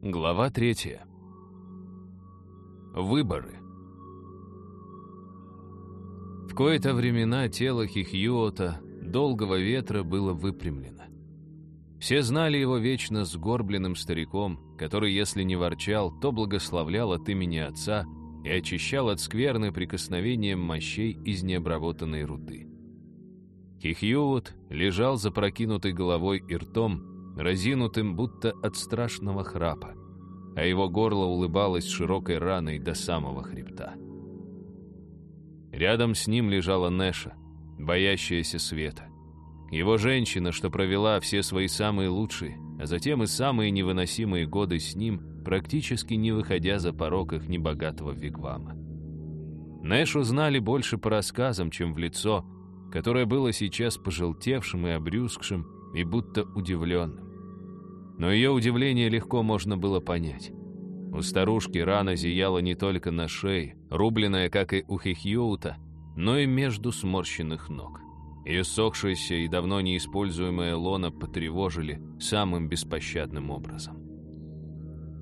Глава третья. Выборы. В кои-то времена тело Хихьюота, долгого ветра, было выпрямлено. Все знали его вечно сгорбленным стариком, который, если не ворчал, то благословлял от имени отца и очищал от скверны прикосновением мощей из необработанной руды. Хихьюот лежал запрокинутой головой и ртом, разинутым будто от страшного храпа, а его горло улыбалось широкой раной до самого хребта. Рядом с ним лежала Нэша, боящаяся света. Его женщина, что провела все свои самые лучшие, а затем и самые невыносимые годы с ним, практически не выходя за порог их небогатого вигвама. Нэшу знали больше по рассказам, чем в лицо, которое было сейчас пожелтевшим и обрюзгшим, и будто удивленным. Но ее удивление легко можно было понять. У старушки рана зияла не только на шее, рубленная, как и у Хихьюта, но и между сморщенных ног. Ее сохшаяся и давно неиспользуемая лона потревожили самым беспощадным образом.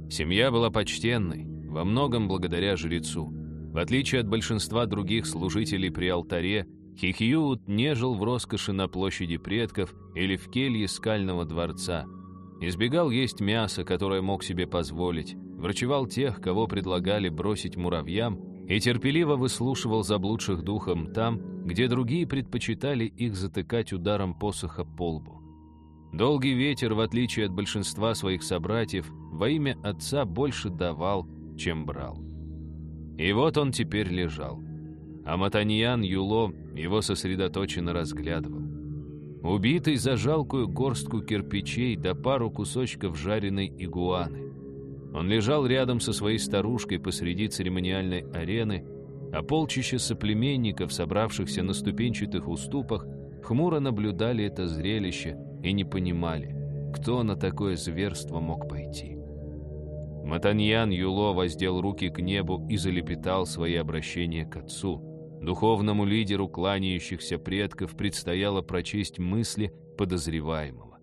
Семья была почтенной, во многом благодаря жрецу. В отличие от большинства других служителей при алтаре, Хихьют не жил в роскоши на площади предков или в келье скального дворца. Избегал есть мясо, которое мог себе позволить, врачевал тех, кого предлагали бросить муравьям, и терпеливо выслушивал заблудших духом там, где другие предпочитали их затыкать ударом посоха по лбу. Долгий ветер, в отличие от большинства своих собратьев, во имя отца больше давал, чем брал. И вот он теперь лежал. А Матаньян Юло его сосредоточенно разглядывал. Убитый за жалкую горстку кирпичей да пару кусочков жареной игуаны. Он лежал рядом со своей старушкой посреди церемониальной арены, а полчища соплеменников, собравшихся на ступенчатых уступах, хмуро наблюдали это зрелище и не понимали, кто на такое зверство мог пойти. Матаньян Юло воздел руки к небу и залепетал свои обращения к отцу. Духовному лидеру кланяющихся предков предстояло прочесть мысли подозреваемого.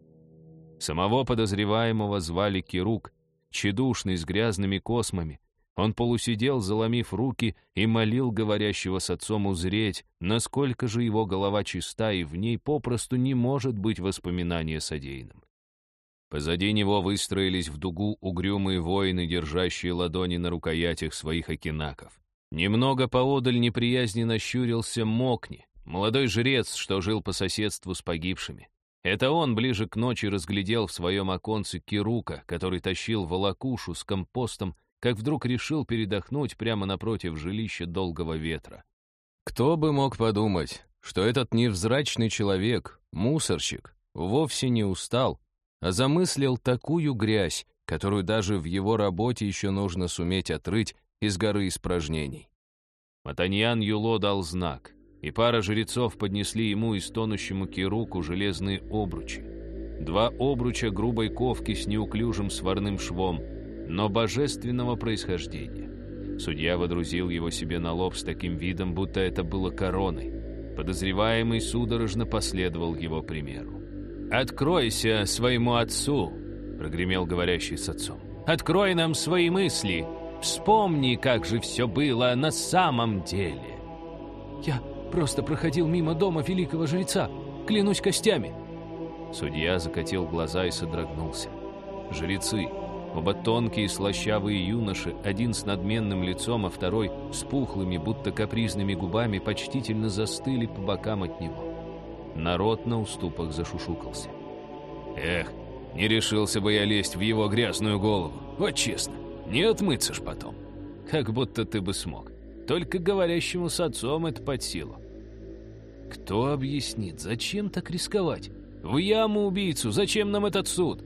Самого подозреваемого звали Кирук, тщедушный, с грязными космами. Он полусидел, заломив руки, и молил говорящего с отцом узреть, насколько же его голова чиста, и в ней попросту не может быть воспоминания содеянным. Позади него выстроились в дугу угрюмые воины, держащие ладони на рукоятях своих окинаков. Немного поодаль неприязненно щурился Мокни, молодой жрец, что жил по соседству с погибшими. Это он ближе к ночи разглядел в своем оконце Кирука, который тащил волокушу с компостом, как вдруг решил передохнуть прямо напротив жилища долгого ветра. Кто бы мог подумать, что этот невзрачный человек, мусорщик, вовсе не устал, а замыслил такую грязь, которую даже в его работе еще нужно суметь отрыть из горы испражнений. Матаньян Юло дал знак и пара жрецов поднесли ему и стонущему Кируку железные обручи. Два обруча грубой ковки с неуклюжим сварным швом, но божественного происхождения. Судья водрузил его себе на лоб с таким видом, будто это было короной. Подозреваемый судорожно последовал его примеру. «Откройся своему отцу!» — прогремел говорящий с отцом. «Открой нам свои мысли! Вспомни, как же все было на самом деле!» «Я Просто проходил мимо дома великого жреца. Клянусь костями». Судья закатил глаза и содрогнулся. Жрецы, оба тонкие слащавые юноши, один с надменным лицом, а второй с пухлыми, будто капризными губами, почтительно застыли по бокам от него. Народ на уступах зашушукался. «Эх, не решился бы я лезть в его грязную голову. Вот честно, не отмыться ж потом. Как будто ты бы смог. Только говорящему с отцом это под силу. Кто объяснит, зачем так рисковать? В яму убийцу, зачем нам этот суд?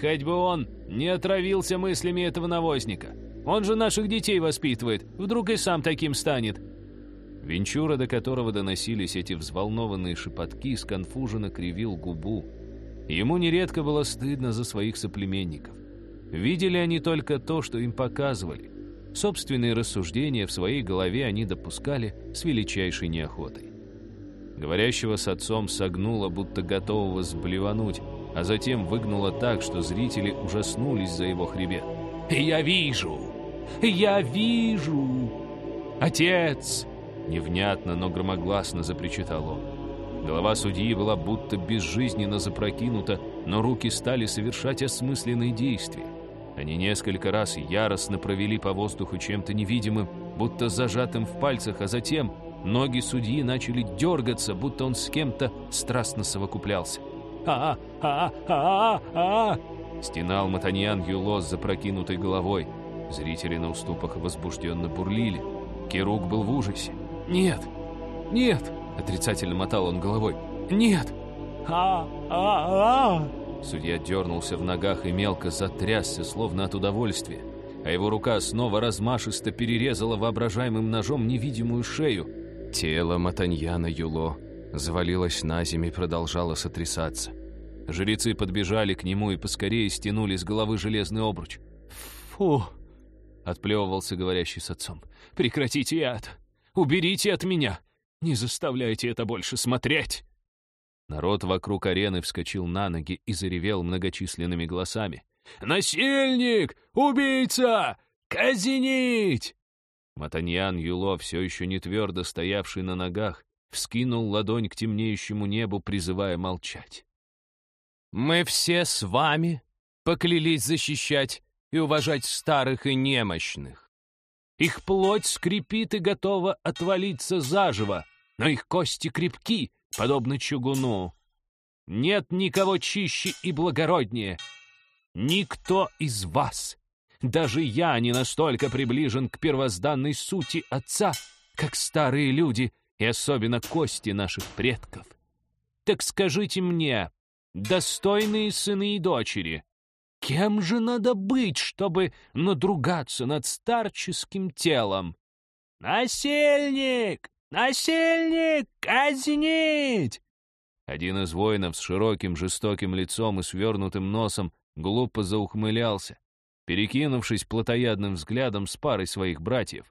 Хоть бы он не отравился мыслями этого навозника. Он же наших детей воспитывает, вдруг и сам таким станет. Венчура, до которого доносились эти взволнованные шепотки, сконфуженно кривил губу. Ему нередко было стыдно за своих соплеменников. Видели они только то, что им показывали. Собственные рассуждения в своей голове они допускали с величайшей неохотой. Говорящего с отцом согнуло, будто готового сблевануть, а затем выгнуло так, что зрители ужаснулись за его хребет. Я вижу! Я вижу! Отец!» Невнятно, но громогласно запричитал он. Голова судьи была будто безжизненно запрокинута, но руки стали совершать осмысленные действия. Они несколько раз яростно провели по воздуху чем-то невидимым, будто зажатым в пальцах, а затем ноги судьи начали дергаться, будто он с кем-то страстно совокуплялся. «А-а-а-а-а!» Стенал Матаньян Юло с запрокинутой головой. Зрители на уступах возбужденно бурлили. Керук был в ужасе. «Нет! Нет!» — отрицательно мотал он головой. «Нет! А-а-а!» Судья дернулся в ногах и мелко затрясся, словно от удовольствия, а его рука снова размашисто перерезала воображаемым ножом невидимую шею. Тело Матаньяна Юло завалилось на землю и продолжало сотрясаться. Жрецы подбежали к нему и поскорее стянули с головы железный обруч. «Фу!» — отплевывался говорящий с отцом. «Прекратите это! Уберите от меня! Не заставляйте это больше смотреть!» Народ вокруг арены вскочил на ноги и заревел многочисленными голосами. «Насильник! Убийца! Казнить!» Матаньян Юло, все еще не твердо стоявший на ногах, вскинул ладонь к темнеющему небу, призывая молчать. «Мы все с вами поклялись защищать и уважать старых и немощных. Их плоть скрипит и готова отвалиться заживо, но их кости крепки, подобно чугуну. Нет никого чище и благороднее. Никто из вас. Даже я не настолько приближен к первозданной сути Отца, как старые люди и особенно кости наших предков. Так скажите мне, достойные сыны и дочери, кем же надо быть, чтобы надругаться над старческим телом? «Насильник! Насильник! Казнить!» Один из воинов с широким жестоким лицом и свернутым носом глупо заухмылялся, перекинувшись плотоядным взглядом с парой своих братьев.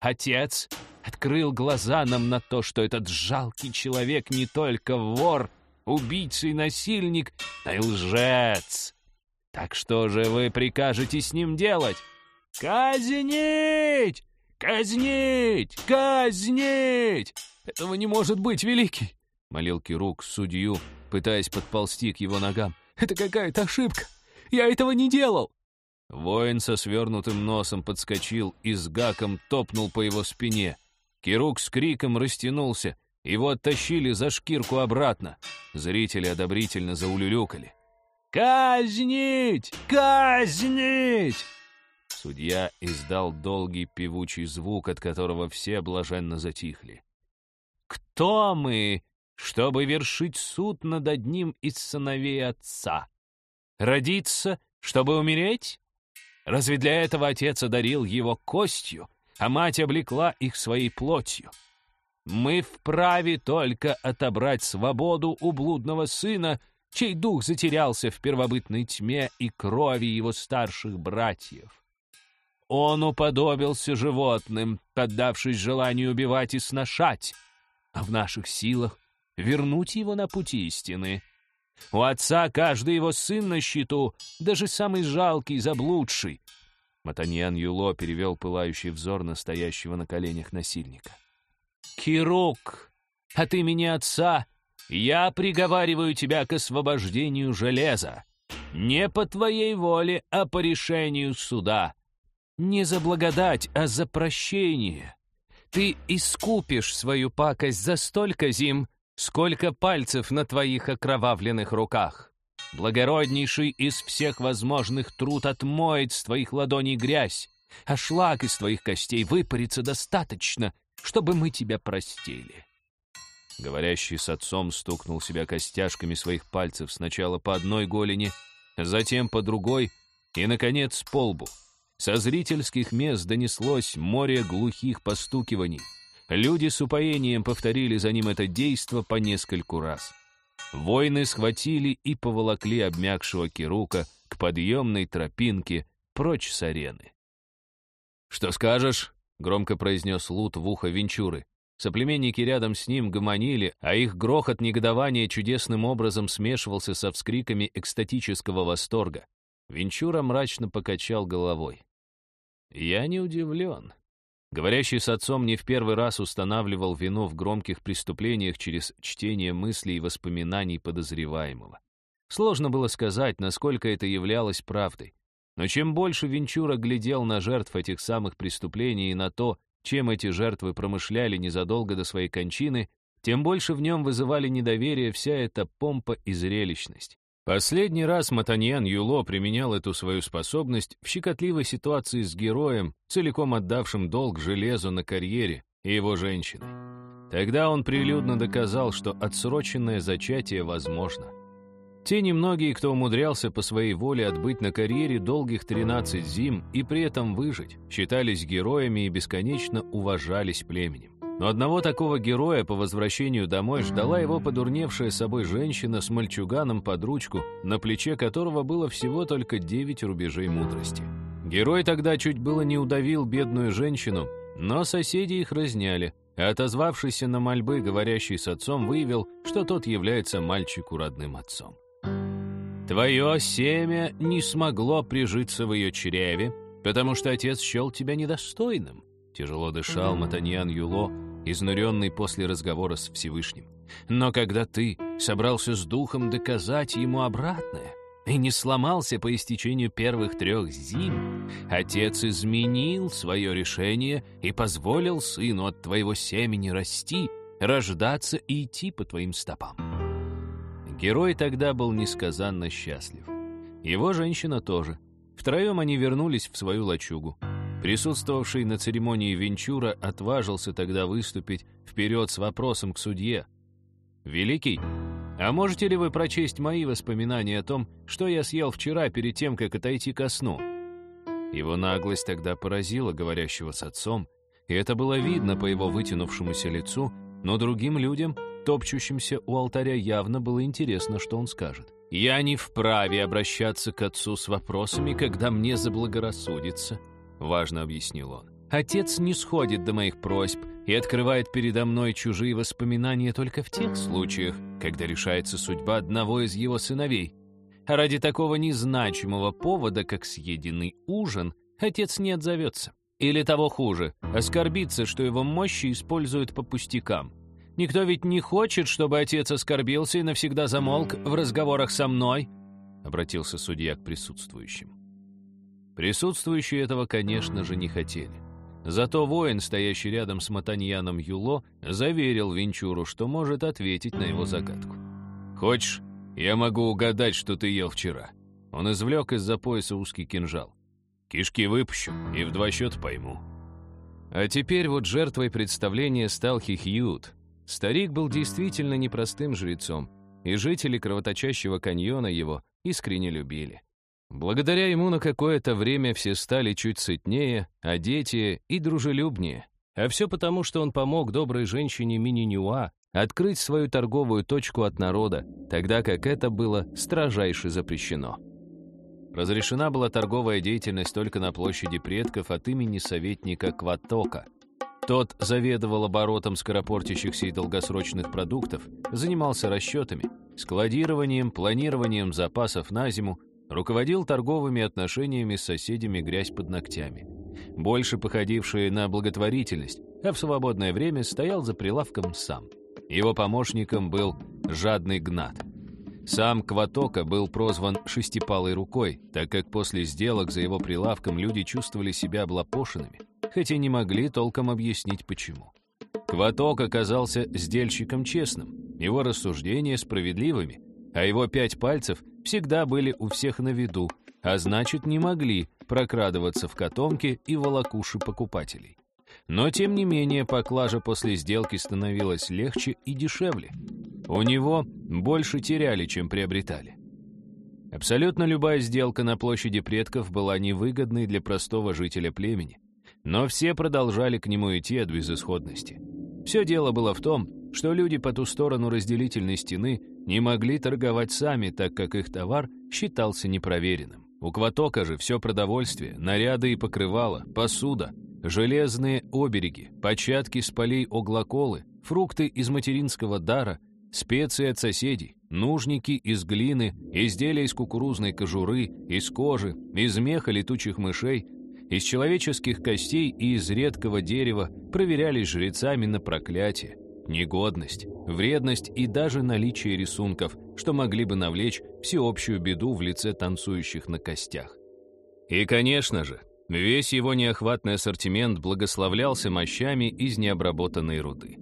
Отец открыл глаза нам на то, что этот жалкий человек не только вор, убийца и насильник, но и лжец. Так что же вы прикажете с ним делать? Казнить! Казнить! Казнить! Этого не может быть, великий! Молил Кирук судью, пытаясь подползти к его ногам. Это какая-то ошибка! Я этого не делал! Воин со свернутым носом подскочил и с гаком топнул по его спине. Кирук с криком растянулся, его оттащили за шкирку обратно. Зрители одобрительно заулюлюкали. «Казнить! Казнить!» Судья издал долгий певучий звук, от которого все блаженно затихли. «Кто мы, чтобы вершить суд над одним из сыновей отца? Родиться, чтобы умереть? Разве для этого отец одарил его костью, а мать облекла их своей плотью? Мы вправе только отобрать свободу у блудного сына, чей дух затерялся в первобытной тьме и крови его старших братьев. Он уподобился животным, поддавшись желанию убивать и сношать, а в наших силах вернуть его на пути истины — у отца каждый его сын на счету, даже самый жалкий, заблудший. Матаньян Юло перевел пылающий взор настоящего на коленях насильника. «Кирук, от имени отца я приговариваю тебя к освобождению железа. Не по твоей воле, а по решению суда. Не за благодать, а за прощение. Ты искупишь свою пакость за столько зим, Сколько пальцев на твоих окровавленных руках! Благороднейший из всех возможных труд отмоет с твоих ладоней грязь, а шлак из твоих костей выпарится достаточно, чтобы мы тебя простили». Говорящий с отцом стукнул себя костяшками своих пальцев сначала по одной голени, затем по другой и, наконец, по лбу. Со зрительских мест донеслось море глухих постукиваний — Люди с упоением повторили за ним это действо по нескольку раз. Воины схватили и поволокли обмякшего Кирука к подъемной тропинке прочь с арены. «Что скажешь?» — громко произнес Лут в ухо Венчуры. Соплеменники рядом с ним гомонили, а их грохот негодования чудесным образом смешивался со вскриками экстатического восторга. Венчура мрачно покачал головой. «Я не удивлен. Говорящий с отцом не в первый раз устанавливал вину в громких преступлениях через чтение мыслей и воспоминаний подозреваемого. Сложно было сказать, насколько это являлось правдой. Но чем больше Венчура глядел на жертв этих самых преступлений и на то, чем эти жертвы промышляли незадолго до своей кончины, тем больше в нем вызывали недоверие вся эта помпа и зрелищность. Последний раз Матаньян Юло применял эту свою способность в щекотливой ситуации с героем, целиком отдавшим долг железу на карьере и его женщиной. Тогда он прилюдно доказал, что отсроченное зачатие возможно. Те немногие, кто умудрялся по своей воле отбыть на карьере долгих 13 зим и при этом выжить, считались героями и бесконечно уважались племенем. Но одного такого героя по возвращению домой ждала его подурневшая собой женщина с мальчуганом под ручку, на плече которого было всего только девять рубежей мудрости. Герой тогда чуть было не удавил бедную женщину, но соседи их разняли, а отозвавшийся на мольбы, говорящий с отцом, выявил, что тот является мальчику родным отцом. «Твое семя не смогло прижиться в ее чреве, потому что отец счел тебя недостойным», тяжело дышал Матаньян Юло, изнуренный после разговора с Всевышним. Но когда ты собрался с духом доказать ему обратное и не сломался по истечению первых трех зим, отец изменил свое решение и позволил сыну от твоего семени расти, рождаться и идти по твоим стопам. Герой тогда был несказанно счастлив. Его женщина тоже. Втроем они вернулись в свою лачугу. Присутствовавший на церемонии Венчура отважился тогда выступить вперед с вопросом к судье. «Великий, а можете ли вы прочесть мои воспоминания о том, что я съел вчера перед тем, как отойти ко сну?» Его наглость тогда поразила говорящего с отцом, и это было видно по его вытянувшемуся лицу, но другим людям, топчущимся у алтаря, явно было интересно, что он скажет. «Я не вправе обращаться к отцу с вопросами, когда мне заблагорассудится», — важно объяснил он. «Отец не сходит до моих просьб и открывает передо мной чужие воспоминания только в тех случаях, когда решается судьба одного из его сыновей. А ради такого незначимого повода, как съеденный ужин, отец не отзовется. Или того хуже, оскорбится, что его мощи используют по пустякам. Никто ведь не хочет, чтобы отец оскорбился и навсегда замолк в разговорах со мной», — обратился судья к присутствующим. Присутствующие этого, конечно же, не хотели. Зато воин, стоящий рядом с Матаньяном Юло, заверил Венчуру, что может ответить на его загадку. «Хочешь, я могу угадать, что ты ел вчера?» Он извлек из-за пояса узкий кинжал. «Кишки выпущу и в два счета пойму». А теперь вот жертвой представления стал Хихьют. Старик был действительно непростым жрецом, и жители кровоточащего каньона его искренне любили. Благодаря ему на какое-то время все стали чуть сытнее, одетее и дружелюбнее. А все потому, что он помог доброй женщине Мининюа открыть свою торговую точку от народа, тогда как это было строжайше запрещено. Разрешена была торговая деятельность только на площади предков от имени советника Кватока. Тот заведовал оборотом скоропортящихся и долгосрочных продуктов, занимался расчетами, складированием, планированием запасов на зиму, Руководил торговыми отношениями с соседями грязь под ногтями. Больше походившие на благотворительность, а в свободное время стоял за прилавком сам. Его помощником был жадный Гнат. Сам Кватока был прозван «шестипалой рукой», так как после сделок за его прилавком люди чувствовали себя облапошенными, хотя не могли толком объяснить почему. Кваток оказался сдельщиком честным, его рассуждения справедливыми, а его пять пальцев всегда были у всех на виду, а значит, не могли прокрадываться в котомке и волокуши покупателей. Но, тем не менее, поклажа после сделки становилась легче и дешевле. У него больше теряли, чем приобретали. Абсолютно любая сделка на площади предков была невыгодной для простого жителя племени, но все продолжали к нему идти от безысходности. Все дело было в том, что люди по ту сторону разделительной стены не могли торговать сами, так как их товар считался непроверенным. У Кватока же все продовольствие, наряды и покрывала, посуда, железные обереги, початки с полей оглоколы, фрукты из материнского дара, специи от соседей, нужники из глины, изделия из кукурузной кожуры, из кожи, из меха летучих мышей, из человеческих костей и из редкого дерева проверялись жрецами на проклятие, негодность, вредность и даже наличие рисунков, что могли бы навлечь всеобщую беду в лице танцующих на костях. И, конечно же, весь его неохватный ассортимент благословлялся мощами из необработанной руды.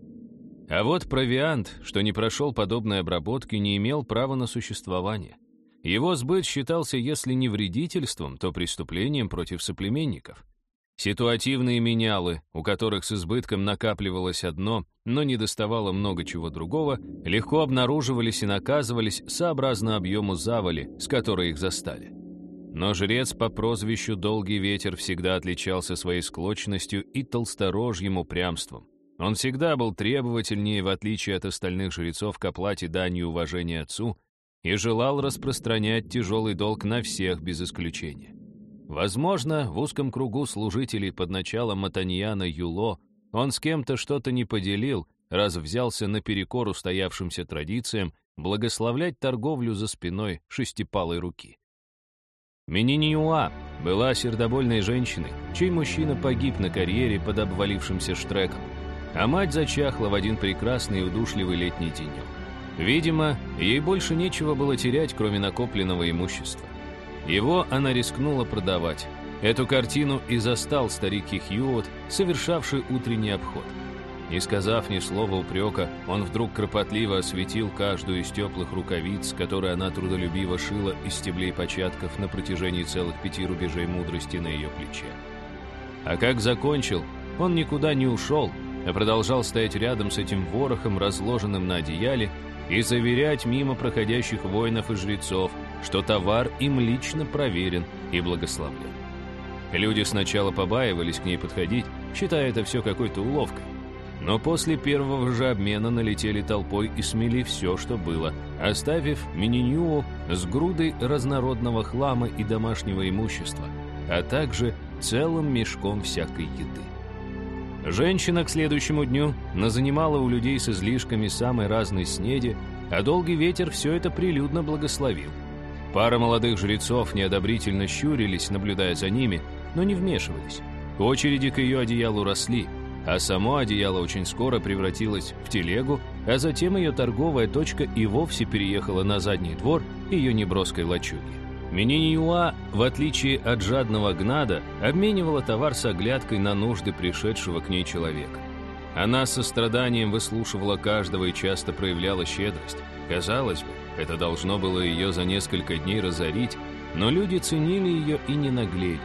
А вот провиант, что не прошел подобной обработки, не имел права на существование. Его сбыт считался, если не вредительством, то преступлением против соплеменников. Ситуативные менялы, у которых с избытком накапливалось одно, но не доставало много чего другого, легко обнаруживались и наказывались сообразно объему завали, с которой их застали. Но жрец по прозвищу «Долгий ветер» всегда отличался своей склочностью и толсторожьим упрямством. Он всегда был требовательнее, в отличие от остальных жрецов, к оплате дани уважения отцу, и желал распространять тяжелый долг на всех без исключения. Возможно, в узком кругу служителей под началом Матаньяна Юло он с кем-то что-то не поделил, раз взялся наперекор устоявшимся традициям благословлять торговлю за спиной шестипалой руки. Мининиуа была сердобольной женщиной, чей мужчина погиб на карьере под обвалившимся штреком, а мать зачахла в один прекрасный и удушливый летний денек. Видимо, ей больше нечего было терять, кроме накопленного имущества. Его она рискнула продавать. Эту картину и застал старик Хьюот, совершавший утренний обход. Не сказав ни слова упрека, он вдруг кропотливо осветил каждую из теплых рукавиц, которые она трудолюбиво шила из стеблей початков на протяжении целых пяти рубежей мудрости на ее плече. А как закончил, он никуда не ушел, а продолжал стоять рядом с этим ворохом, разложенным на одеяле, и заверять мимо проходящих воинов и жрецов, что товар им лично проверен и благословлен. Люди сначала побаивались к ней подходить, считая это все какой-то уловкой. Но после первого же обмена налетели толпой и смели все, что было, оставив Мининюу с грудой разнородного хлама и домашнего имущества, а также целым мешком всякой еды. Женщина к следующему дню назанимала у людей с излишками самой разной снеди, а долгий ветер все это прилюдно благословил. Пара молодых жрецов неодобрительно щурились, наблюдая за ними, но не вмешивались. Очереди к ее одеялу росли, а само одеяло очень скоро превратилось в телегу, а затем ее торговая точка и вовсе переехала на задний двор ее неброской лачуги. Мининиуа, в отличие от жадного гнада, обменивала товар с оглядкой на нужды пришедшего к ней человека. Она со страданием выслушивала каждого и часто проявляла щедрость. Казалось бы, это должно было ее за несколько дней разорить, но люди ценили ее и не наглели.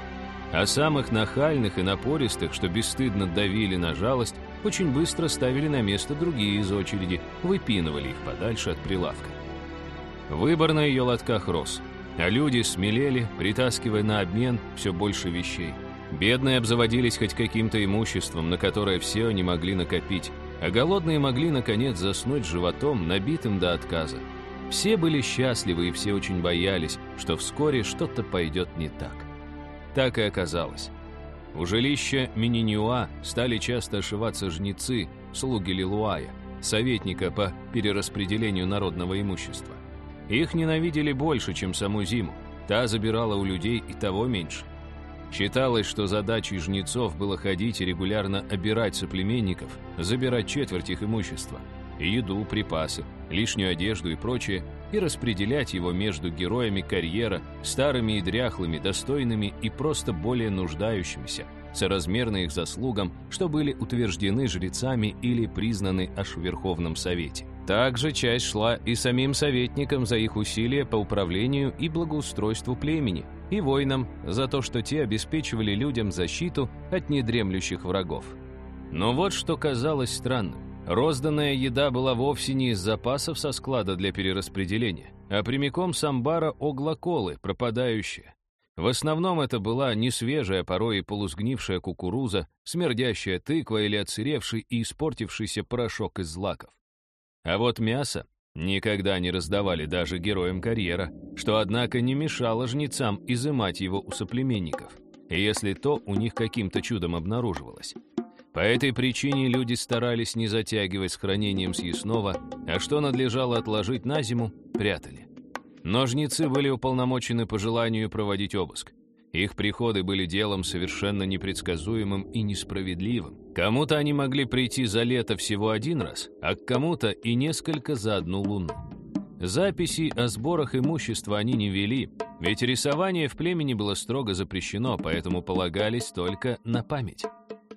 А самых нахальных и напористых, что бесстыдно давили на жалость, очень быстро ставили на место другие из очереди, выпинывали их подальше от прилавка. Выбор на ее лотках рос. А люди смелели, притаскивая на обмен все больше вещей. Бедные обзаводились хоть каким-то имуществом, на которое все они могли накопить, а голодные могли, наконец, заснуть животом, набитым до отказа. Все были счастливы и все очень боялись, что вскоре что-то пойдет не так. Так и оказалось. У жилища Мининюа стали часто ошиваться жнецы, слуги Лилуая, советника по перераспределению народного имущества. Их ненавидели больше, чем саму зиму. Та забирала у людей и того меньше. Считалось, что задачей жнецов было ходить и регулярно обирать соплеменников, забирать четверть их имущества, еду, припасы, лишнюю одежду и прочее, и распределять его между героями карьера, старыми и дряхлыми, достойными и просто более нуждающимися, соразмерно их заслугам, что были утверждены жрецами или признаны аж в Верховном Совете. Также часть шла и самим советникам за их усилия по управлению и благоустройству племени, и воинам за то, что те обеспечивали людям защиту от недремлющих врагов. Но вот что казалось странным. Розданная еда была вовсе не из запасов со склада для перераспределения, а прямиком с амбара оглоколы, пропадающая. В основном это была не свежая, порой и полусгнившая кукуруза, смердящая тыква или отсыревший и испортившийся порошок из злаков. А вот мясо никогда не раздавали даже героям карьера, что, однако, не мешало жнецам изымать его у соплеменников, если то у них каким-то чудом обнаруживалось. По этой причине люди старались не затягивать с хранением съестного, а что надлежало отложить на зиму, прятали. Но жнецы были уполномочены по желанию проводить обыск. Их приходы были делом совершенно непредсказуемым и несправедливым. Кому-то они могли прийти за лето всего один раз, а к кому-то и несколько за одну луну. Записи о сборах имущества они не вели, ведь рисование в племени было строго запрещено, поэтому полагались только на память.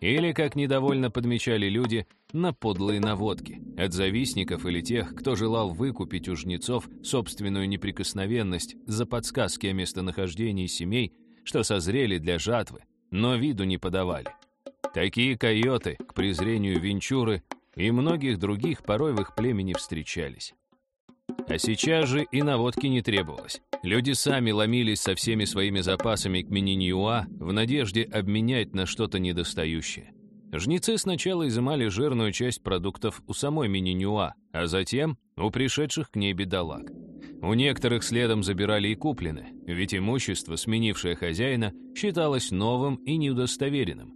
Или, как недовольно подмечали люди, на подлые наводки от завистников или тех, кто желал выкупить у жнецов собственную неприкосновенность за подсказки о местонахождении семей, что созрели для жатвы, но виду не подавали. Такие койоты, к презрению Венчуры и многих других порой в их племени встречались. А сейчас же и наводки не требовалось. Люди сами ломились со всеми своими запасами к Мининьюа в надежде обменять на что-то недостающее. Жнецы сначала изымали жирную часть продуктов у самой Мининьюа, а затем у пришедших к ней бедолаг. У некоторых следом забирали и куплены, ведь имущество, сменившее хозяина, считалось новым и неудостоверенным.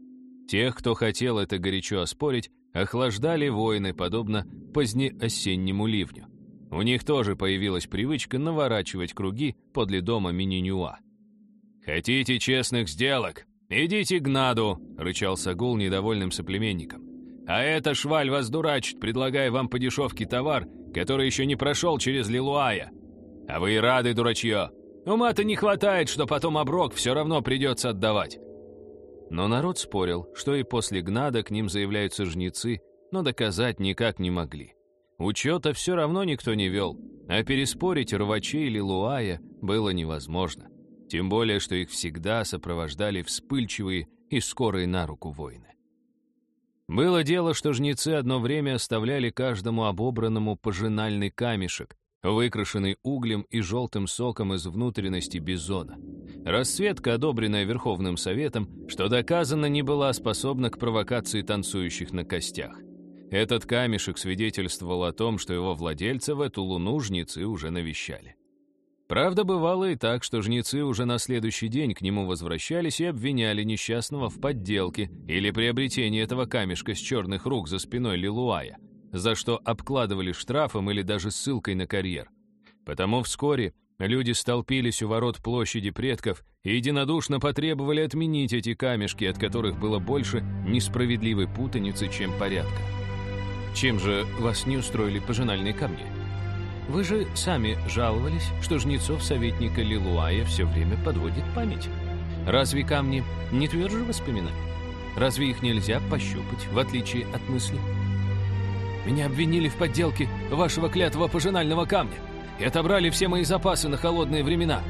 Тех, кто хотел это горячо оспорить, охлаждали воины, подобно позднеосеннему ливню. У них тоже появилась привычка наворачивать круги подле дома Мининюа. «Хотите честных сделок? Идите к Гнаду!» — рычал Сагул недовольным соплеменником. «А эта шваль вас дурачит, предлагая вам по дешевке товар, который еще не прошел через Лилуая. А вы и рады, дурачье. Ума-то не хватает, что потом оброк все равно придется отдавать». Но народ спорил, что и после Гнада к ним заявляются жнецы, но доказать никак не могли. Учета все равно никто не вел, а переспорить рвачей или луая было невозможно. Тем более, что их всегда сопровождали вспыльчивые и скорые на руку воины. Было дело, что жнецы одно время оставляли каждому обобранному пожинальный камешек, выкрашенный углем и желтым соком из внутренности бизона. Расцветка, одобренная Верховным Советом, что доказано не была способна к провокации танцующих на костях. Этот камешек свидетельствовал о том, что его владельца в эту луну жнецы уже навещали. Правда, бывало и так, что жнецы уже на следующий день к нему возвращались и обвиняли несчастного в подделке или приобретении этого камешка с черных рук за спиной Лилуая, за что обкладывали штрафом или даже ссылкой на карьер. Потому вскоре люди столпились у ворот площади предков и единодушно потребовали отменить эти камешки, от которых было больше несправедливой путаницы, чем порядка. Чем же вас не устроили пожинальные камни? Вы же сами жаловались, что жнецов советника Лилуая все время подводит память. Разве камни не тверже воспоминаний? Разве их нельзя пощупать, в отличие от мысли? Меня обвинили в подделке вашего клятого пожинального камня и отобрали все мои запасы на холодные времена.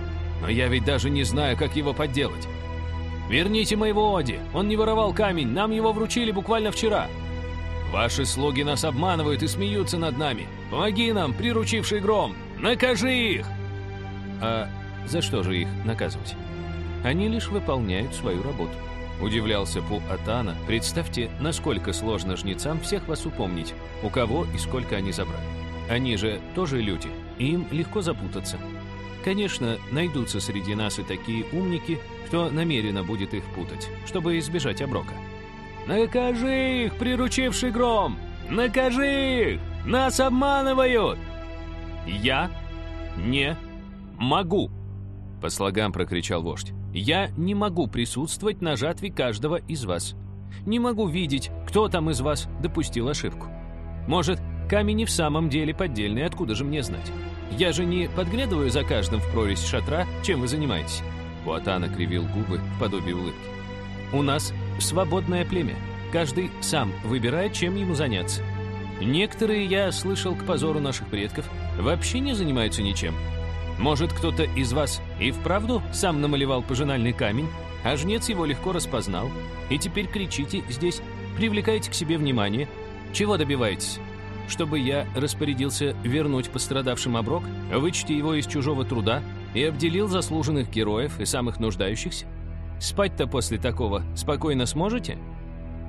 Но я ведь даже не знаю, как его подделать. Верните моего Оди, он не воровал камень, нам его вручили буквально вчера. Ваши слуги нас обманывают и смеются над нами. Помоги нам, приручивший гром! Накажи их!» «А за что же их наказывать? Они лишь выполняют свою работу». Удивлялся Пу Атана. Представьте, насколько сложно жнецам всех вас упомнить, у кого и сколько они забрали. Они же тоже люди, и им легко запутаться. Конечно, найдутся среди нас и такие умники, кто намеренно будет их путать, чтобы избежать оброка. «Накажи их, приручивший гром! Накажи их! Нас обманывают!» «Я не могу!» По слогам прокричал вождь. «Я не могу присутствовать на жатве каждого из вас. Не могу видеть, кто там из вас допустил ошибку. Может, камень и в самом деле поддельный, откуда же мне знать? Я же не подглядываю за каждым в прорезь шатра, чем вы занимаетесь». Пуатана кривил губы в подобие улыбки. «У нас свободное племя. Каждый сам выбирает, чем ему заняться. Некоторые, я слышал к позору наших предков, вообще не занимаются ничем. Может, кто-то из вас и вправду сам намалевал пожинальный камень, а жнец его легко распознал, и теперь кричите здесь, привлекаете к себе внимание. Чего добиваетесь? Чтобы я распорядился вернуть пострадавшим оброк, вычти его из чужого труда и обделил заслуженных героев и самых нуждающихся? Спать-то после такого спокойно сможете?»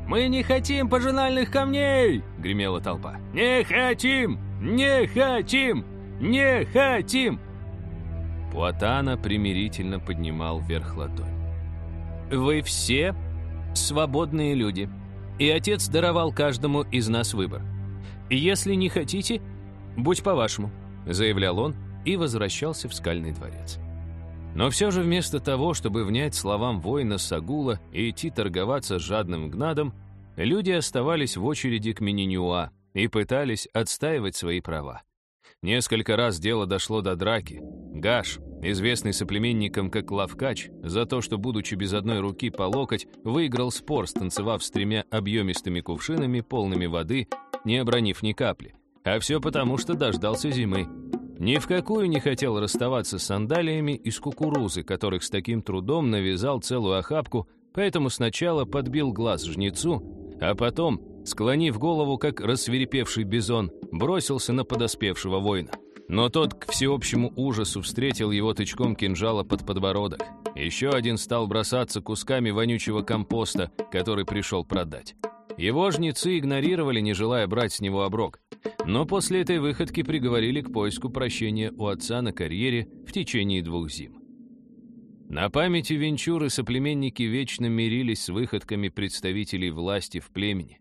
«Мы не хотим пожинальных камней!» — гремела толпа. «Не хотим! Не хотим! Не хотим!» Пуатана примирительно поднимал вверх ладонь. «Вы все свободные люди. И отец даровал каждому из нас выбор. «Если не хотите, будь по-вашему», — заявлял он и возвращался в скальный дворец. Но все же вместо того, чтобы внять словам воина Сагула и идти торговаться с жадным гнадом, люди оставались в очереди к Мининюа и пытались отстаивать свои права. Несколько раз дело дошло до драки. Гаш, известный соплеменникам как Лавкач, за то, что, будучи без одной руки по локоть, выиграл спор, станцевав с тремя объемистыми кувшинами, полными воды, не обронив ни капли. А все потому, что дождался зимы. Ни в какую не хотел расставаться с сандалиями из кукурузы, которых с таким трудом навязал целую охапку, поэтому сначала подбил глаз жнецу, а потом, склонив голову, как рассверепевший бизон, бросился на подоспевшего воина. Но тот, к всеобщему ужасу, встретил его тычком кинжала под подбородок. Еще один стал бросаться кусками вонючего компоста, который пришел продать. Его жнецы игнорировали, не желая брать с него оброк. Но после этой выходки приговорили к поиску прощения у отца на карьере в течение двух зим. На памяти Венчуры соплеменники вечно мирились с выходками представителей власти в племени.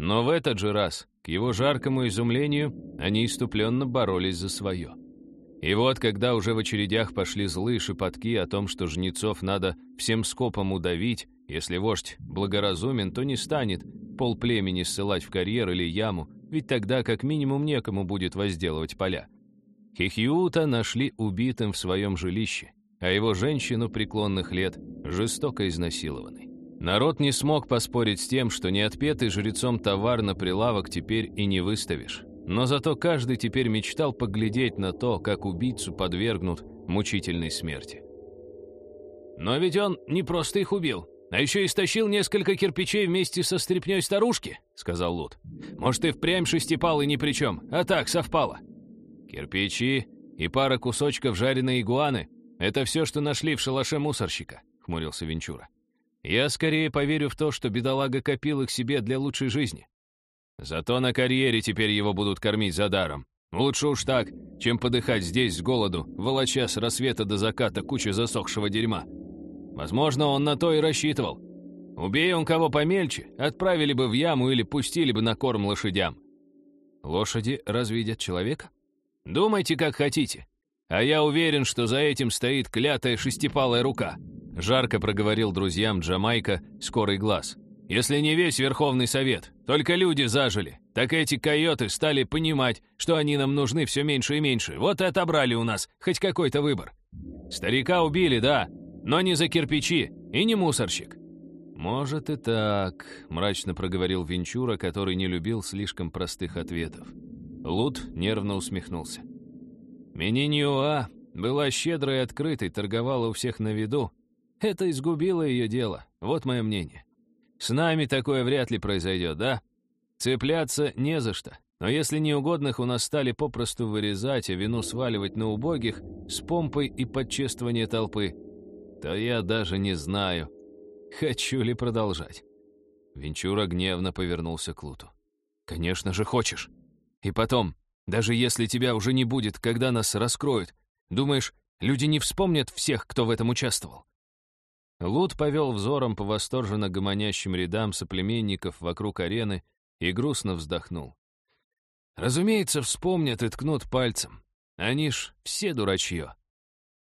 Но в этот же раз, к его жаркому изумлению, они иступленно боролись за свое. И вот, когда уже в очередях пошли злые шепотки о том, что жнецов надо всем скопом удавить, если вождь благоразумен, то не станет полплемени ссылать в карьер или яму, ведь тогда как минимум некому будет возделывать поля. Хихиута нашли убитым в своем жилище, а его женщину преклонных лет жестоко изнасилованной. Народ не смог поспорить с тем, что неотпетый жрецом товар на прилавок теперь и не выставишь. Но зато каждый теперь мечтал поглядеть на то, как убийцу подвергнут мучительной смерти. «Но ведь он не просто их убил, а еще истощил несколько кирпичей вместе со стряпней старушки», — сказал Лут. «Может, и впрямь шестипалый ни при чем, а так, совпало». «Кирпичи и пара кусочков жареной игуаны — это все, что нашли в шалаше мусорщика», — хмурился Венчура. «Я скорее поверю в то, что бедолага копил их себе для лучшей жизни. Зато на карьере теперь его будут кормить за даром. Лучше уж так, чем подыхать здесь с голоду, волоча с рассвета до заката кучу засохшего дерьма». Возможно, он на то и рассчитывал. Убей он кого помельче, отправили бы в яму или пустили бы на корм лошадям. Лошади развидят человека? Думайте, как хотите. А я уверен, что за этим стоит клятая шестипалая рука. Жарко проговорил друзьям Джамайка скорый глаз. Если не весь Верховный Совет, только люди зажили, так эти койоты стали понимать, что они нам нужны все меньше и меньше. Вот и отобрали у нас хоть какой-то выбор. Старика убили, да, но не за кирпичи и не мусорщик». «Может и так», — мрачно проговорил Венчура, который не любил слишком простых ответов. Лут нервно усмехнулся. Мининьюа была щедрой и открытой, торговала у всех на виду. Это изгубило ее дело, вот мое мнение. С нами такое вряд ли произойдет, да? Цепляться не за что. Но если неугодных у нас стали попросту вырезать, а вину сваливать на убогих с помпой и подчествование толпы, то я даже не знаю, хочу ли продолжать. Венчура гневно повернулся к Луту. «Конечно же хочешь. И потом, даже если тебя уже не будет, когда нас раскроют, думаешь, люди не вспомнят всех, кто в этом участвовал?» Лут повел взором по восторженно гомонящим рядам соплеменников вокруг арены и грустно вздохнул. «Разумеется, вспомнят и ткнут пальцем. Они ж все дурачье.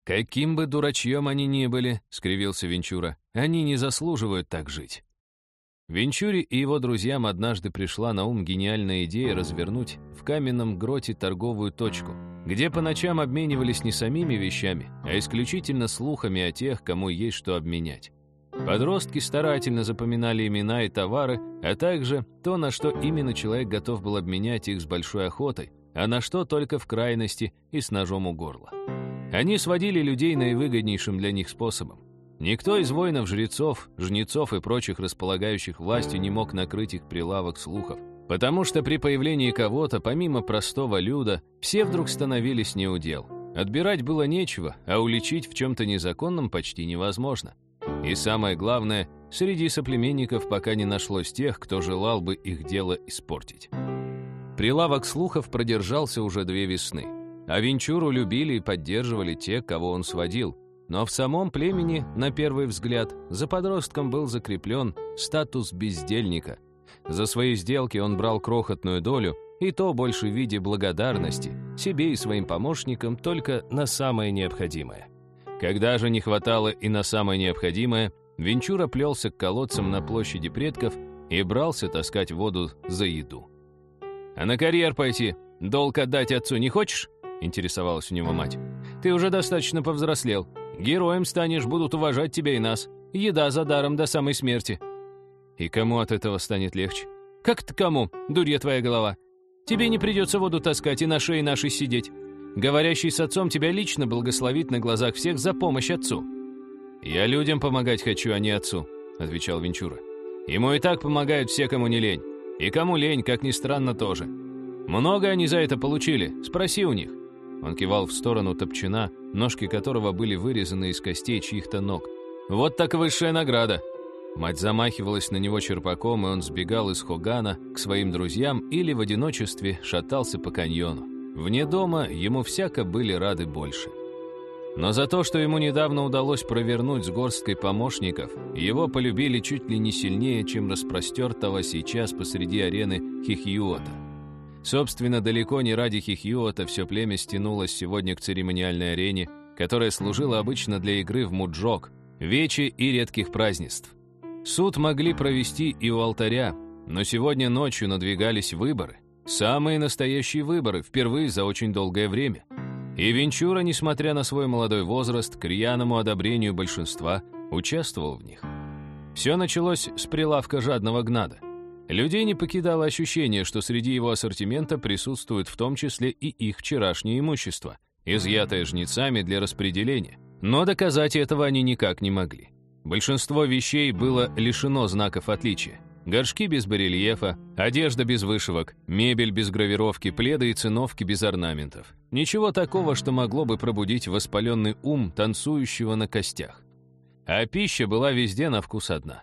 «Каким бы дурачьем они ни были», — скривился Венчура, — «они не заслуживают так жить». Венчуре и его друзьям однажды пришла на ум гениальная идея развернуть в каменном гроте торговую точку, где по ночам обменивались не самими вещами, а исключительно слухами о тех, кому есть что обменять. Подростки старательно запоминали имена и товары, а также то, на что именно человек готов был обменять их с большой охотой, а на что только в крайности и с ножом у горла. Они сводили людей наивыгоднейшим для них способом. Никто из воинов-жрецов, жнецов и прочих располагающих властью не мог накрыть их прилавок слухов, потому что при появлении кого-то, помимо простого люда, все вдруг становились неудел. Отбирать было нечего, а уличить в чем-то незаконном почти невозможно. И самое главное, среди соплеменников пока не нашлось тех, кто желал бы их дело испортить. Прилавок слухов продержался уже две весны. А Венчуру любили и поддерживали те, кого он сводил. Но в самом племени, на первый взгляд, за подростком был закреплен статус бездельника, За свои сделки он брал крохотную долю, и то больше в виде благодарности себе и своим помощникам только на самое необходимое. Когда же не хватало и на самое необходимое, Венчура плелся к колодцам на площади предков и брался таскать воду за еду. «А на карьер пойти, долг отдать отцу не хочешь?» — интересовалась у него мать. «Ты уже достаточно повзрослел. Героем станешь, будут уважать тебя и нас. Еда за даром до самой смерти». «И кому от этого станет легче?» «Как это кому, дурья твоя голова? Тебе не придется воду таскать и на шее нашей сидеть. Говорящий с отцом тебя лично благословит на глазах всех за помощь отцу». «Я людям помогать хочу, а не отцу», — отвечал Венчура. «Ему и так помогают все, кому не лень. И кому лень, как ни странно, тоже. Много они за это получили, спроси у них». Он кивал в сторону топчина, ножки которого были вырезаны из костей чьих-то ног. «Вот так высшая награда!» Мать замахивалась на него черпаком, и он сбегал из Хогана к своим друзьям или в одиночестве шатался по каньону. Вне дома ему всяко были рады больше. Но за то, что ему недавно удалось провернуть с горсткой помощников, его полюбили чуть ли не сильнее, чем распростертого сейчас посреди арены Хихьюота. Собственно, далеко не ради Хихьюота все племя стянулось сегодня к церемониальной арене, которая служила обычно для игры в муджок, вечи и редких празднеств. Суд могли провести и у алтаря, но сегодня ночью надвигались выборы. Самые настоящие выборы, впервые за очень долгое время. И Венчура, несмотря на свой молодой возраст, к рьяному одобрению большинства, участвовал в них. Все началось с прилавка жадного гнада. Людей не покидало ощущение, что среди его ассортимента присутствует в том числе и их вчерашнее имущество, изъятое жнецами для распределения. Но доказать этого они никак не могли. Большинство вещей было лишено знаков отличия. Горшки без барельефа, одежда без вышивок, мебель без гравировки, пледы и циновки без орнаментов. Ничего такого, что могло бы пробудить воспаленный ум танцующего на костях. А пища была везде на вкус одна.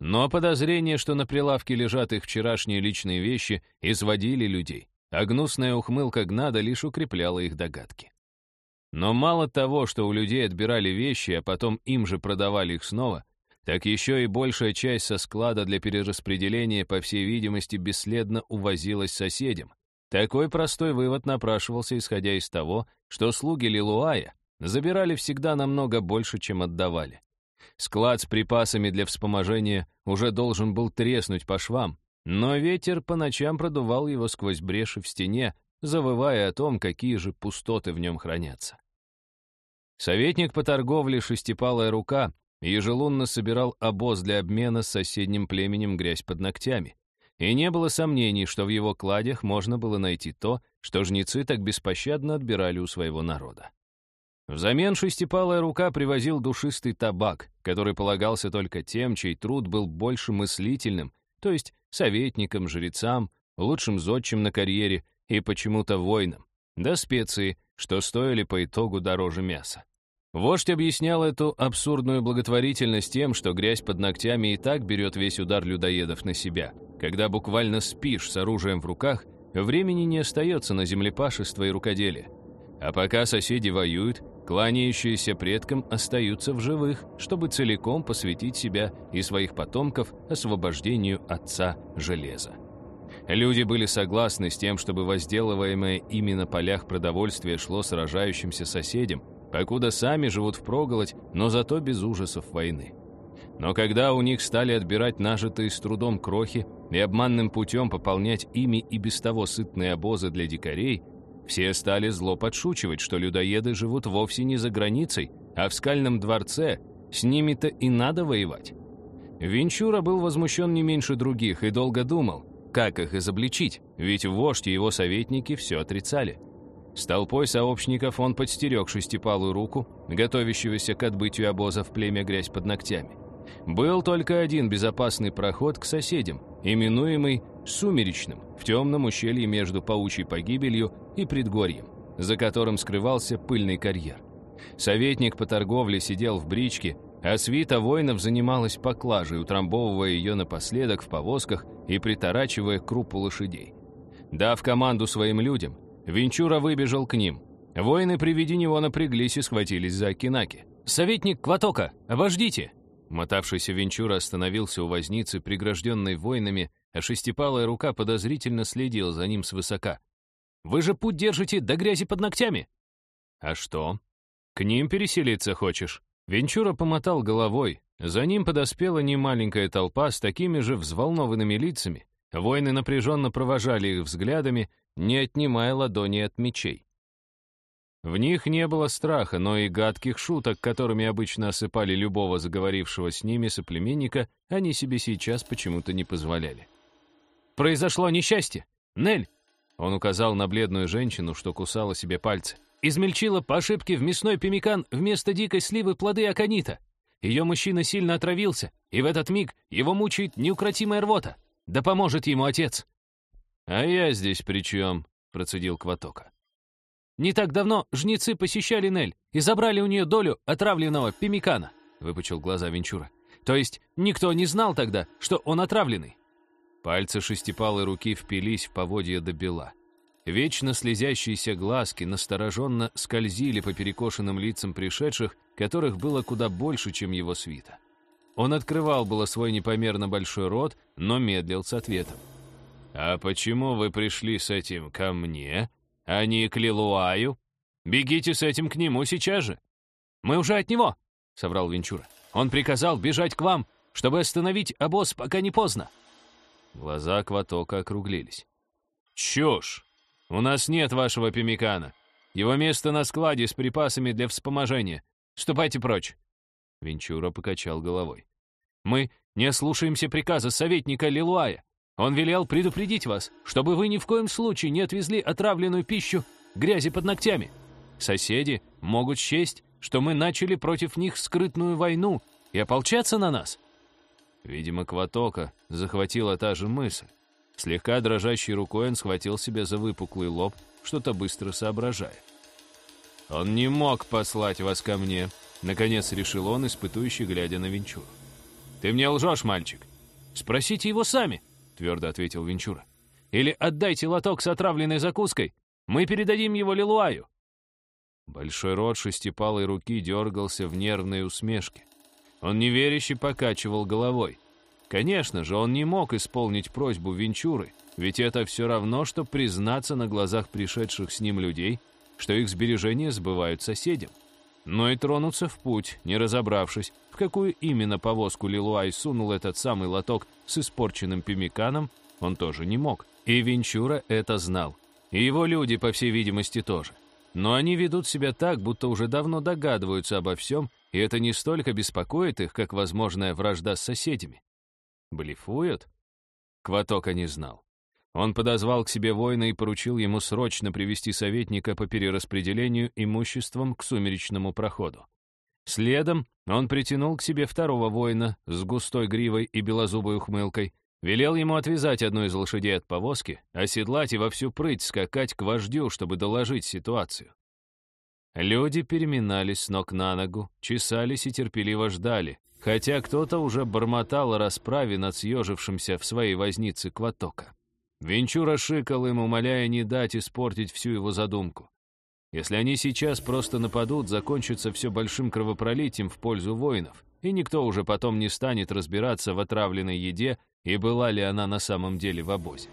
Но подозрение, что на прилавке лежат их вчерашние личные вещи, изводили людей, а гнусная ухмылка Гнада лишь укрепляла их догадки. Но мало того, что у людей отбирали вещи, а потом им же продавали их снова, так еще и большая часть со склада для перераспределения, по всей видимости, бесследно увозилась соседям. Такой простой вывод напрашивался, исходя из того, что слуги Лилуая забирали всегда намного больше, чем отдавали. Склад с припасами для вспоможения уже должен был треснуть по швам, но ветер по ночам продувал его сквозь бреши в стене, завывая о том, какие же пустоты в нем хранятся. Советник по торговле «Шестипалая рука» ежелунно собирал обоз для обмена с соседним племенем грязь под ногтями. И не было сомнений, что в его кладях можно было найти то, что жнецы так беспощадно отбирали у своего народа. Взамен шестипалая рука привозил душистый табак, который полагался только тем, чей труд был больше мыслительным, то есть советникам, жрецам, лучшим зодчим на карьере и почему-то воинам, да специи, что стоили по итогу дороже мяса. Вождь объяснял эту абсурдную благотворительность тем, что грязь под ногтями и так берет весь удар людоедов на себя. Когда буквально спишь с оружием в руках, времени не остается на землепашество и рукоделие. А пока соседи воюют, кланяющиеся предкам остаются в живых, чтобы целиком посвятить себя и своих потомков освобождению отца железа. Люди были согласны с тем, чтобы возделываемое ими на полях продовольствие шло сражающимся соседям, покуда сами живут впроголодь, но зато без ужасов войны. Но когда у них стали отбирать нажитые с трудом крохи и обманным путем пополнять ими и без того сытные обозы для дикарей, все стали зло подшучивать, что людоеды живут вовсе не за границей, а в скальном дворце, с ними-то и надо воевать. Винчура был возмущен не меньше других и долго думал, как их изобличить, ведь вождь и его советники все отрицали. С толпой сообщников он подстерег шестипалую руку, готовящегося к отбытию обоза в племя грязь под ногтями. Был только один безопасный проход к соседям, именуемый «сумеречным», в темном ущелье между паучьей погибелью и предгорьем, за которым скрывался пыльный карьер. Советник по торговле сидел в бричке, а свита воинов занималась поклажей, утрамбовывая ее напоследок в повозках и приторачивая крупу лошадей. Дав команду своим людям, Венчура выбежал к ним. Воины при виде него напряглись и схватились за Акинаки. «Советник Кватока, обождите!» Мотавшийся Венчура остановился у возницы, прегражденной воинами, а шестипалая рука подозрительно следила за ним свысока. «Вы же путь держите до грязи под ногтями!» «А что? К ним переселиться хочешь?» Венчура помотал головой. За ним подоспела немаленькая толпа с такими же взволнованными лицами. Воины напряженно провожали их взглядами, не отнимая ладони от мечей. В них не было страха, но и гадких шуток, которыми обычно осыпали любого заговорившего с ними соплеменника, они себе сейчас почему-то не позволяли. «Произошло несчастье! Нель!» Он указал на бледную женщину, что кусала себе пальцы. «Измельчила по ошибке в мясной пемикан вместо дикой сливы плоды аконита. Ее мужчина сильно отравился, и в этот миг его мучает неукротимая рвота. Да поможет ему отец!» «А я здесь при чем?» — процедил Кватока. Не так давно жнецы посещали Нель и забрали у нее долю отравленного пемикана», — выпучил глаза Венчура. «То есть никто не знал тогда, что он отравленный?» Пальцы шестипалой руки впились в поводья до бела. Вечно слезящиеся глазки настороженно скользили по перекошенным лицам пришедших, которых было куда больше, чем его свита. Он открывал было свой непомерно большой рот, но медлил с ответом. «А почему вы пришли с этим ко мне?» а не к Лилуаю. Бегите с этим к нему сейчас же». «Мы уже от него», — соврал Венчура. «Он приказал бежать к вам, чтобы остановить обоз, пока не поздно». Глаза Кватока округлились. «Чушь! У нас нет вашего пемикана. Его место на складе с припасами для вспоможения. Ступайте прочь!» Венчура покачал головой. «Мы не слушаемся приказа советника Лилуая. Он велел предупредить вас, чтобы вы ни в коем случае не отвезли отравленную пищу грязи под ногтями. Соседи могут счесть, что мы начали против них скрытную войну и ополчаться на нас». Видимо, Кватока захватила та же мысль. Слегка дрожащей рукой он схватил себя за выпуклый лоб, что-то быстро соображая. «Он не мог послать вас ко мне», — наконец решил он, испытующий, глядя на Венчуру. «Ты мне лжешь, мальчик?» «Спросите его сами», твердо ответил Венчура. «Или отдайте лоток с отравленной закуской. Мы передадим его Лилуаю». Большой рот шестипалой руки дергался в нервной усмешке. Он неверяще покачивал головой. Конечно же, он не мог исполнить просьбу Венчуры, ведь это все равно, что признаться на глазах пришедших с ним людей, что их сбережения сбывают соседям. Но и тронуться в путь, не разобравшись, в какую именно повозку Лилуай сунул этот самый лоток с испорченным пимиканом, он тоже не мог. И Венчура это знал. И его люди, по всей видимости, тоже. Но они ведут себя так, будто уже давно догадываются обо всем, и это не столько беспокоит их, как возможная вражда с соседями. Блефуют? Кватока не знал. Он подозвал к себе воина и поручил ему срочно привести советника по перераспределению имуществом к сумеречному проходу. Следом он притянул к себе второго воина с густой гривой и белозубой ухмылкой, велел ему отвязать одну из лошадей от повозки, оседлать и во всю прыть скакать к вождю, чтобы доложить ситуацию. Люди переминались с ног на ногу, чесались и терпеливо ждали, хотя кто-то уже бормотал о расправе над съежившимся в своей вознице Кватока. Венчура шикал им, умоляя не дать испортить всю его задумку. Если они сейчас просто нападут, закончится все большим кровопролитием в пользу воинов, и никто уже потом не станет разбираться в отравленной еде и была ли она на самом деле в обозе.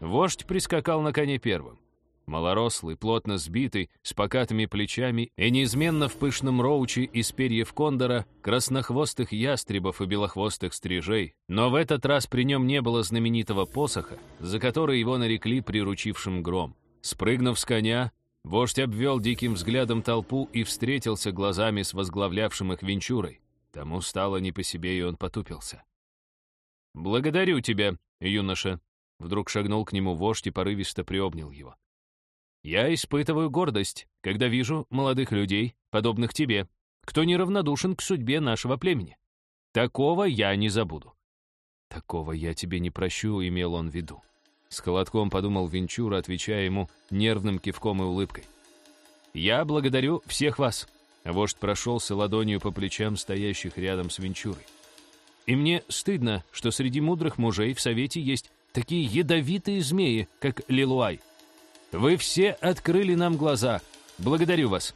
Вождь прискакал на коне первым. Малорослый, плотно сбитый, с покатыми плечами и неизменно в пышном роуче из перьев кондора, краснохвостых ястребов и белохвостых стрижей, но в этот раз при нем не было знаменитого посоха, за который его нарекли приручившим гром. Спрыгнув с коня, вождь обвел диким взглядом толпу и встретился глазами с возглавлявшим их Венчурой. Тому стало не по себе, и он потупился. «Благодарю тебя, юноша», — вдруг шагнул к нему вождь и порывисто приобнял его. Я испытываю гордость, когда вижу молодых людей, подобных тебе, кто неравнодушен к судьбе нашего племени. Такого я не забуду. Такого я тебе не прощу, имел он в виду. С холодком подумал Венчура, отвечая ему нервным кивком и улыбкой. «Я благодарю всех вас», — вождь прошелся ладонью по плечам стоящих рядом с Венчурой. «И мне стыдно, что среди мудрых мужей в Совете есть такие ядовитые змеи, как Лилуай. Вы все открыли нам глаза. Благодарю вас».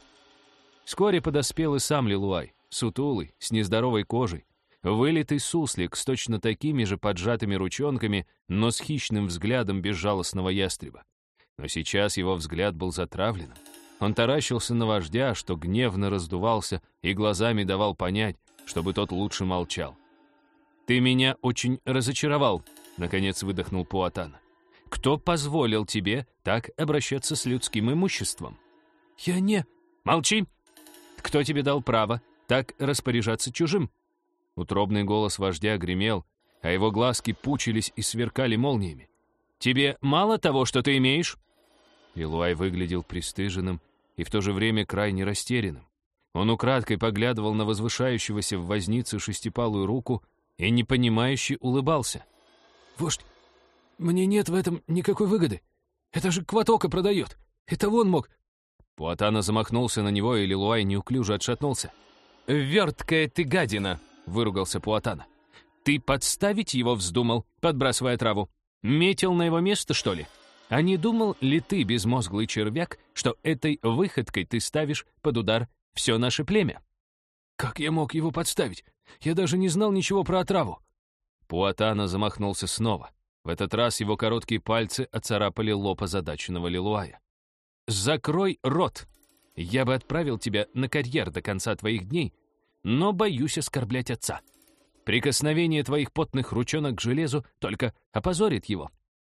Вскоре подоспел и сам Лилуай, сутулый, с нездоровой кожей. вылитый суслик с точно такими же поджатыми ручонками, но с хищным взглядом безжалостного ястреба. Но сейчас его взгляд был затравленным. Он таращился на вождя, что гневно раздувался и глазами давал понять, чтобы тот лучше молчал. «Ты меня очень разочаровал», — наконец выдохнул Пуатан. «Кто позволил тебе так обращаться с людским имуществом?» «Я не...» «Молчи!» «Кто тебе дал право так распоряжаться чужим?» Утробный голос вождя гремел, а его глазки пучились и сверкали молниями. «Тебе мало того, что ты имеешь?» Илуай выглядел пристыженным и в то же время крайне растерянным. Он украдкой поглядывал на возвышающегося в вознице шестипалую руку и непонимающе улыбался. «Вождь, мне нет в этом никакой выгоды. Это же Кватока продает. Это вон мог...» Пуатана замахнулся на него, и Лилуай неуклюже отшатнулся. «Верткая ты гадина!» — выругался Пуатана. «Ты подставить его вздумал, подбрасывая траву? Метил на его место, что ли? А не думал ли ты, безмозглый червяк, что этой выходкой ты ставишь под удар все наше племя?» «Как я мог его подставить? Я даже не знал ничего про отраву». Пуатана замахнулся снова. В этот раз его короткие пальцы оцарапали лоб озадаченного Лилуая. «Закрой рот! Я бы отправил тебя на карьер до конца твоих дней, но боюсь оскорблять отца. Прикосновение твоих потных ручонок к железу только опозорит его.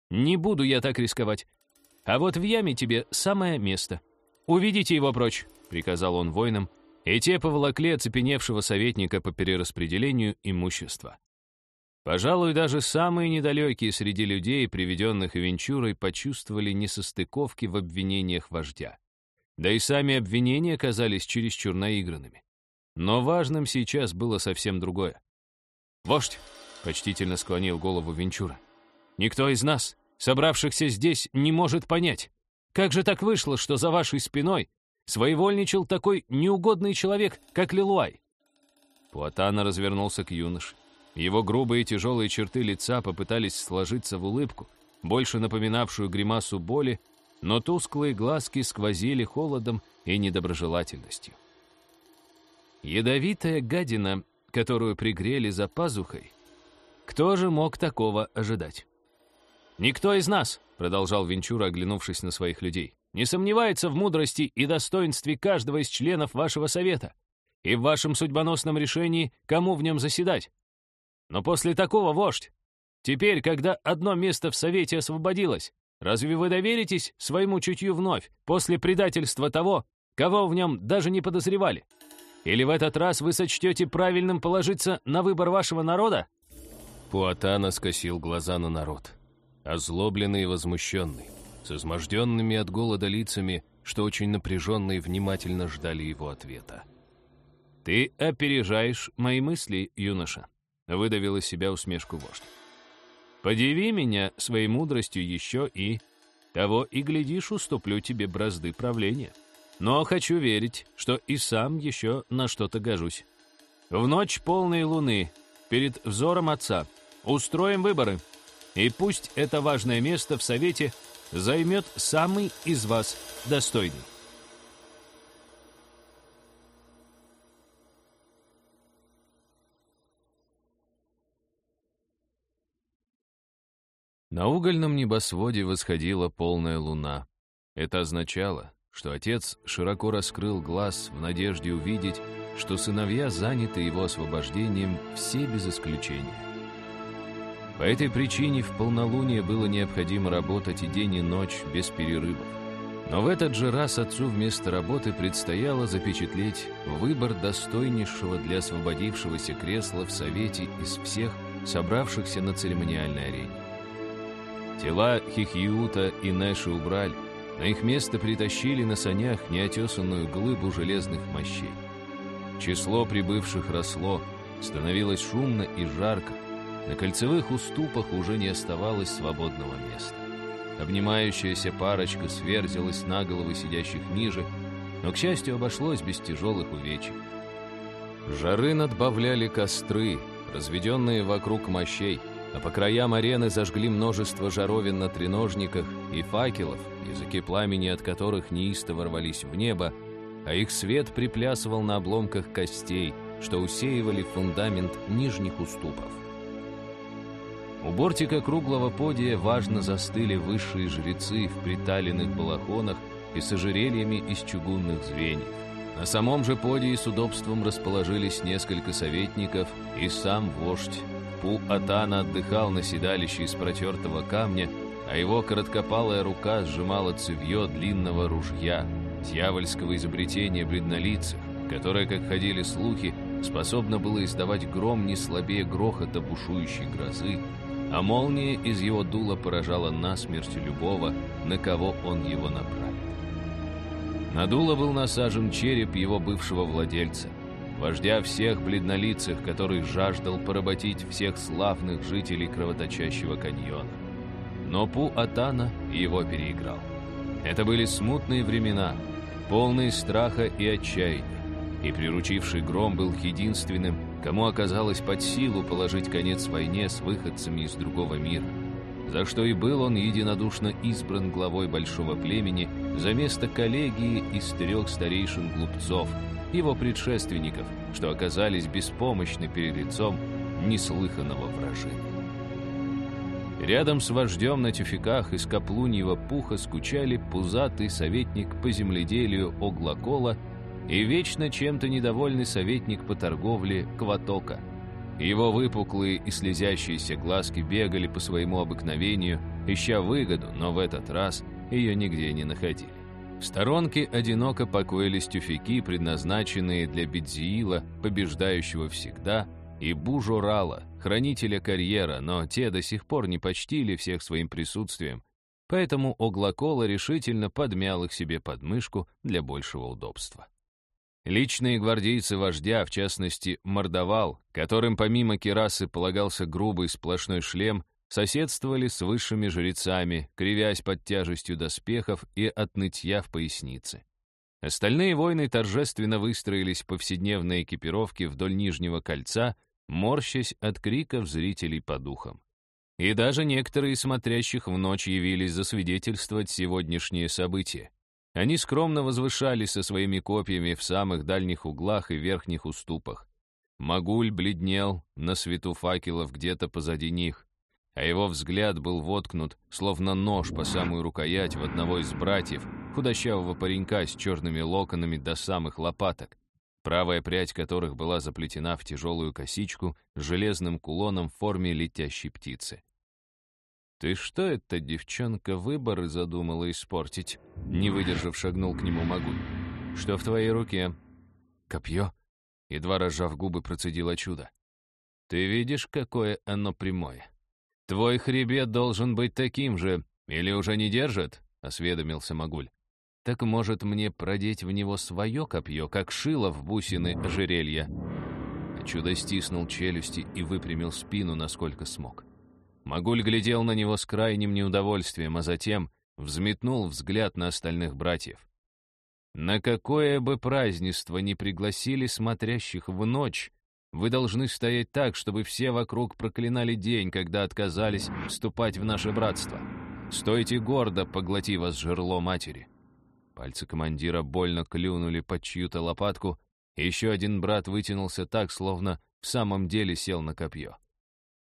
Не буду я так рисковать. А вот в яме тебе самое место. Уведите его прочь», — приказал он воинам, и те поволокли оцепеневшего советника по перераспределению имущества. Пожалуй, даже самые недалекие среди людей, приведенных Венчурой, почувствовали несостыковки в обвинениях вождя. Да и сами обвинения казались чересчур наигранными. Но важным сейчас было совсем другое. «Вождь!» — почтительно склонил голову Венчура. «Никто из нас, собравшихся здесь, не может понять, как же так вышло, что за вашей спиной своевольничал такой неугодный человек, как Лилуай?» Пуатана развернулся к юноше. Его грубые тяжелые черты лица попытались сложиться в улыбку, больше напоминавшую гримасу боли, но тусклые глазки сквозили холодом и недоброжелательностью. Ядовитая гадина, которую пригрели за пазухой. Кто же мог такого ожидать? «Никто из нас», — продолжал Венчура, оглянувшись на своих людей, «не сомневается в мудрости и достоинстве каждого из членов вашего совета и в вашем судьбоносном решении, кому в нем заседать. Но после такого, вождь, теперь, когда одно место в совете освободилось, разве вы доверитесь своему чутью вновь, после предательства того, кого в нем даже не подозревали?» Или в этот раз вы сочтете правильным положиться на выбор вашего народа?» Пуатана скосил глаза на народ. Озлобленный и возмущенный, с изможденными от голода лицами, что очень напряженно и внимательно ждали его ответа. «Ты опережаешь мои мысли, юноша», — выдавил из себя усмешку вождь. «Подиви меня своей мудростью еще и... Того и, глядишь, уступлю тебе бразды правления». Но хочу верить, что и сам еще на что-то гожусь. В ночь полной луны, перед взором отца, устроим выборы. И пусть это важное место в Совете займет самый из вас достойный. На угольном небосводе восходила полная луна. Это означало, что отец широко раскрыл глаз в надежде увидеть, что сыновья заняты его освобождением все без исключения. По этой причине в полнолуние было необходимо работать и день, и ночь без перерывов. Но в этот же раз отцу вместо работы предстояло запечатлеть выбор достойнейшего для освободившегося кресла в Совете из всех, собравшихся на церемониальной арене. Тела Хихиута и Нэши убрали, на их место притащили на санях неотесанную глыбу железных мощей. Число прибывших росло, становилось шумно и жарко. На кольцевых уступах уже не оставалось свободного места. Обнимающаяся парочка сверзилась на головы сидящих ниже, но, к счастью, обошлось без тяжелых увечий. Жары надбавляли костры, разведенные вокруг мощей, а по краям арены зажгли множество жаровин на треножниках и факелов, языки пламени от которых неистово рвались в небо, а их свет приплясывал на обломках костей, что усеивали фундамент нижних уступов. У бортика круглого подия важно застыли высшие жрецы в приталенных балахонах и с ожерельями из чугунных звеньев. На самом же подии с удобством расположились несколько советников и сам вождь. Пу-Атана отдыхал на седалище из протертого камня, а его короткопалая рука сжимала цевье длинного ружья, дьявольского изобретения бледнолицых, которое, как ходили слухи, способно было издавать гром не слабее грохота бушующей грозы, а молния из его дула поражала насмерть любого, на кого он его направит. На дуло был насажен череп его бывшего владельца, вождя всех бледнолицых, который жаждал поработить всех славных жителей кровоточащего каньона. Но Пу-Атана его переиграл. Это были смутные времена, полные страха и отчаяния, и приручивший гром был единственным, кому оказалось под силу положить конец войне с выходцами из другого мира, за что и был он единодушно избран главой большого племени за место коллегии из трех старейшин глупцов, его предшественников, что оказались беспомощны перед лицом неслыханного вражины. Рядом с вождем на тюфяках из каплуньего пуха скучали пузатый советник по земледелию Оглакола и вечно чем-то недовольный советник по торговле Кватока. Его выпуклые и слезящиеся глазки бегали по своему обыкновению, ища выгоду, но в этот раз ее нигде не находили. В сторонке одиноко покоились тюфяки, предназначенные для Бедзиила, побеждающего всегда, и Бужурала, хранителя карьера, но те до сих пор не почтили всех своим присутствием, поэтому Оглакола решительно подмял их себе под мышку для большего удобства. Личные гвардейцы вождя, в частности, Мордовал, которым помимо керасы полагался грубый сплошной шлем, соседствовали с высшими жрецами, кривясь под тяжестью доспехов и от нытья в пояснице. Остальные воины торжественно выстроились в повседневной экипировке вдоль Нижнего кольца, морщась от криков зрителей по духам. И даже некоторые смотрящих в ночь явились засвидетельствовать сегодняшние события. Они скромно возвышались со своими копьями в самых дальних углах и верхних уступах. Магуль бледнел на свету факелов где-то позади них, а его взгляд был воткнут, словно нож по самую рукоять в одного из братьев, худощавого паренька с черными локонами до самых лопаток, правая прядь которых была заплетена в тяжелую косичку с железным кулоном в форме летящей птицы. «Ты что это, девчонка, выборы задумала испортить?» Не выдержав, шагнул к нему Магуль. «Что в твоей руке?» «Копье?» Едва разжав губы, процедила чудо. «Ты видишь, какое оно прямое? Твой хребет должен быть таким же, или уже не держит?» — осведомился Магуль. «Так может мне продеть в него свое копье, как шило в бусины ожерелья?» Чудо стиснул челюсти и выпрямил спину, насколько смог. Магуль глядел на него с крайним неудовольствием, а затем взметнул взгляд на остальных братьев. На какое бы празднество ни пригласили смотрящих в ночь, вы должны стоять так, чтобы все вокруг проклинали день, когда отказались вступать в наше братство. Стойте гордо, поглоти вас жерло матери. Пальцы командира больно клюнули под чью-то лопатку, и еще один брат вытянулся так, словно в самом деле сел на копье.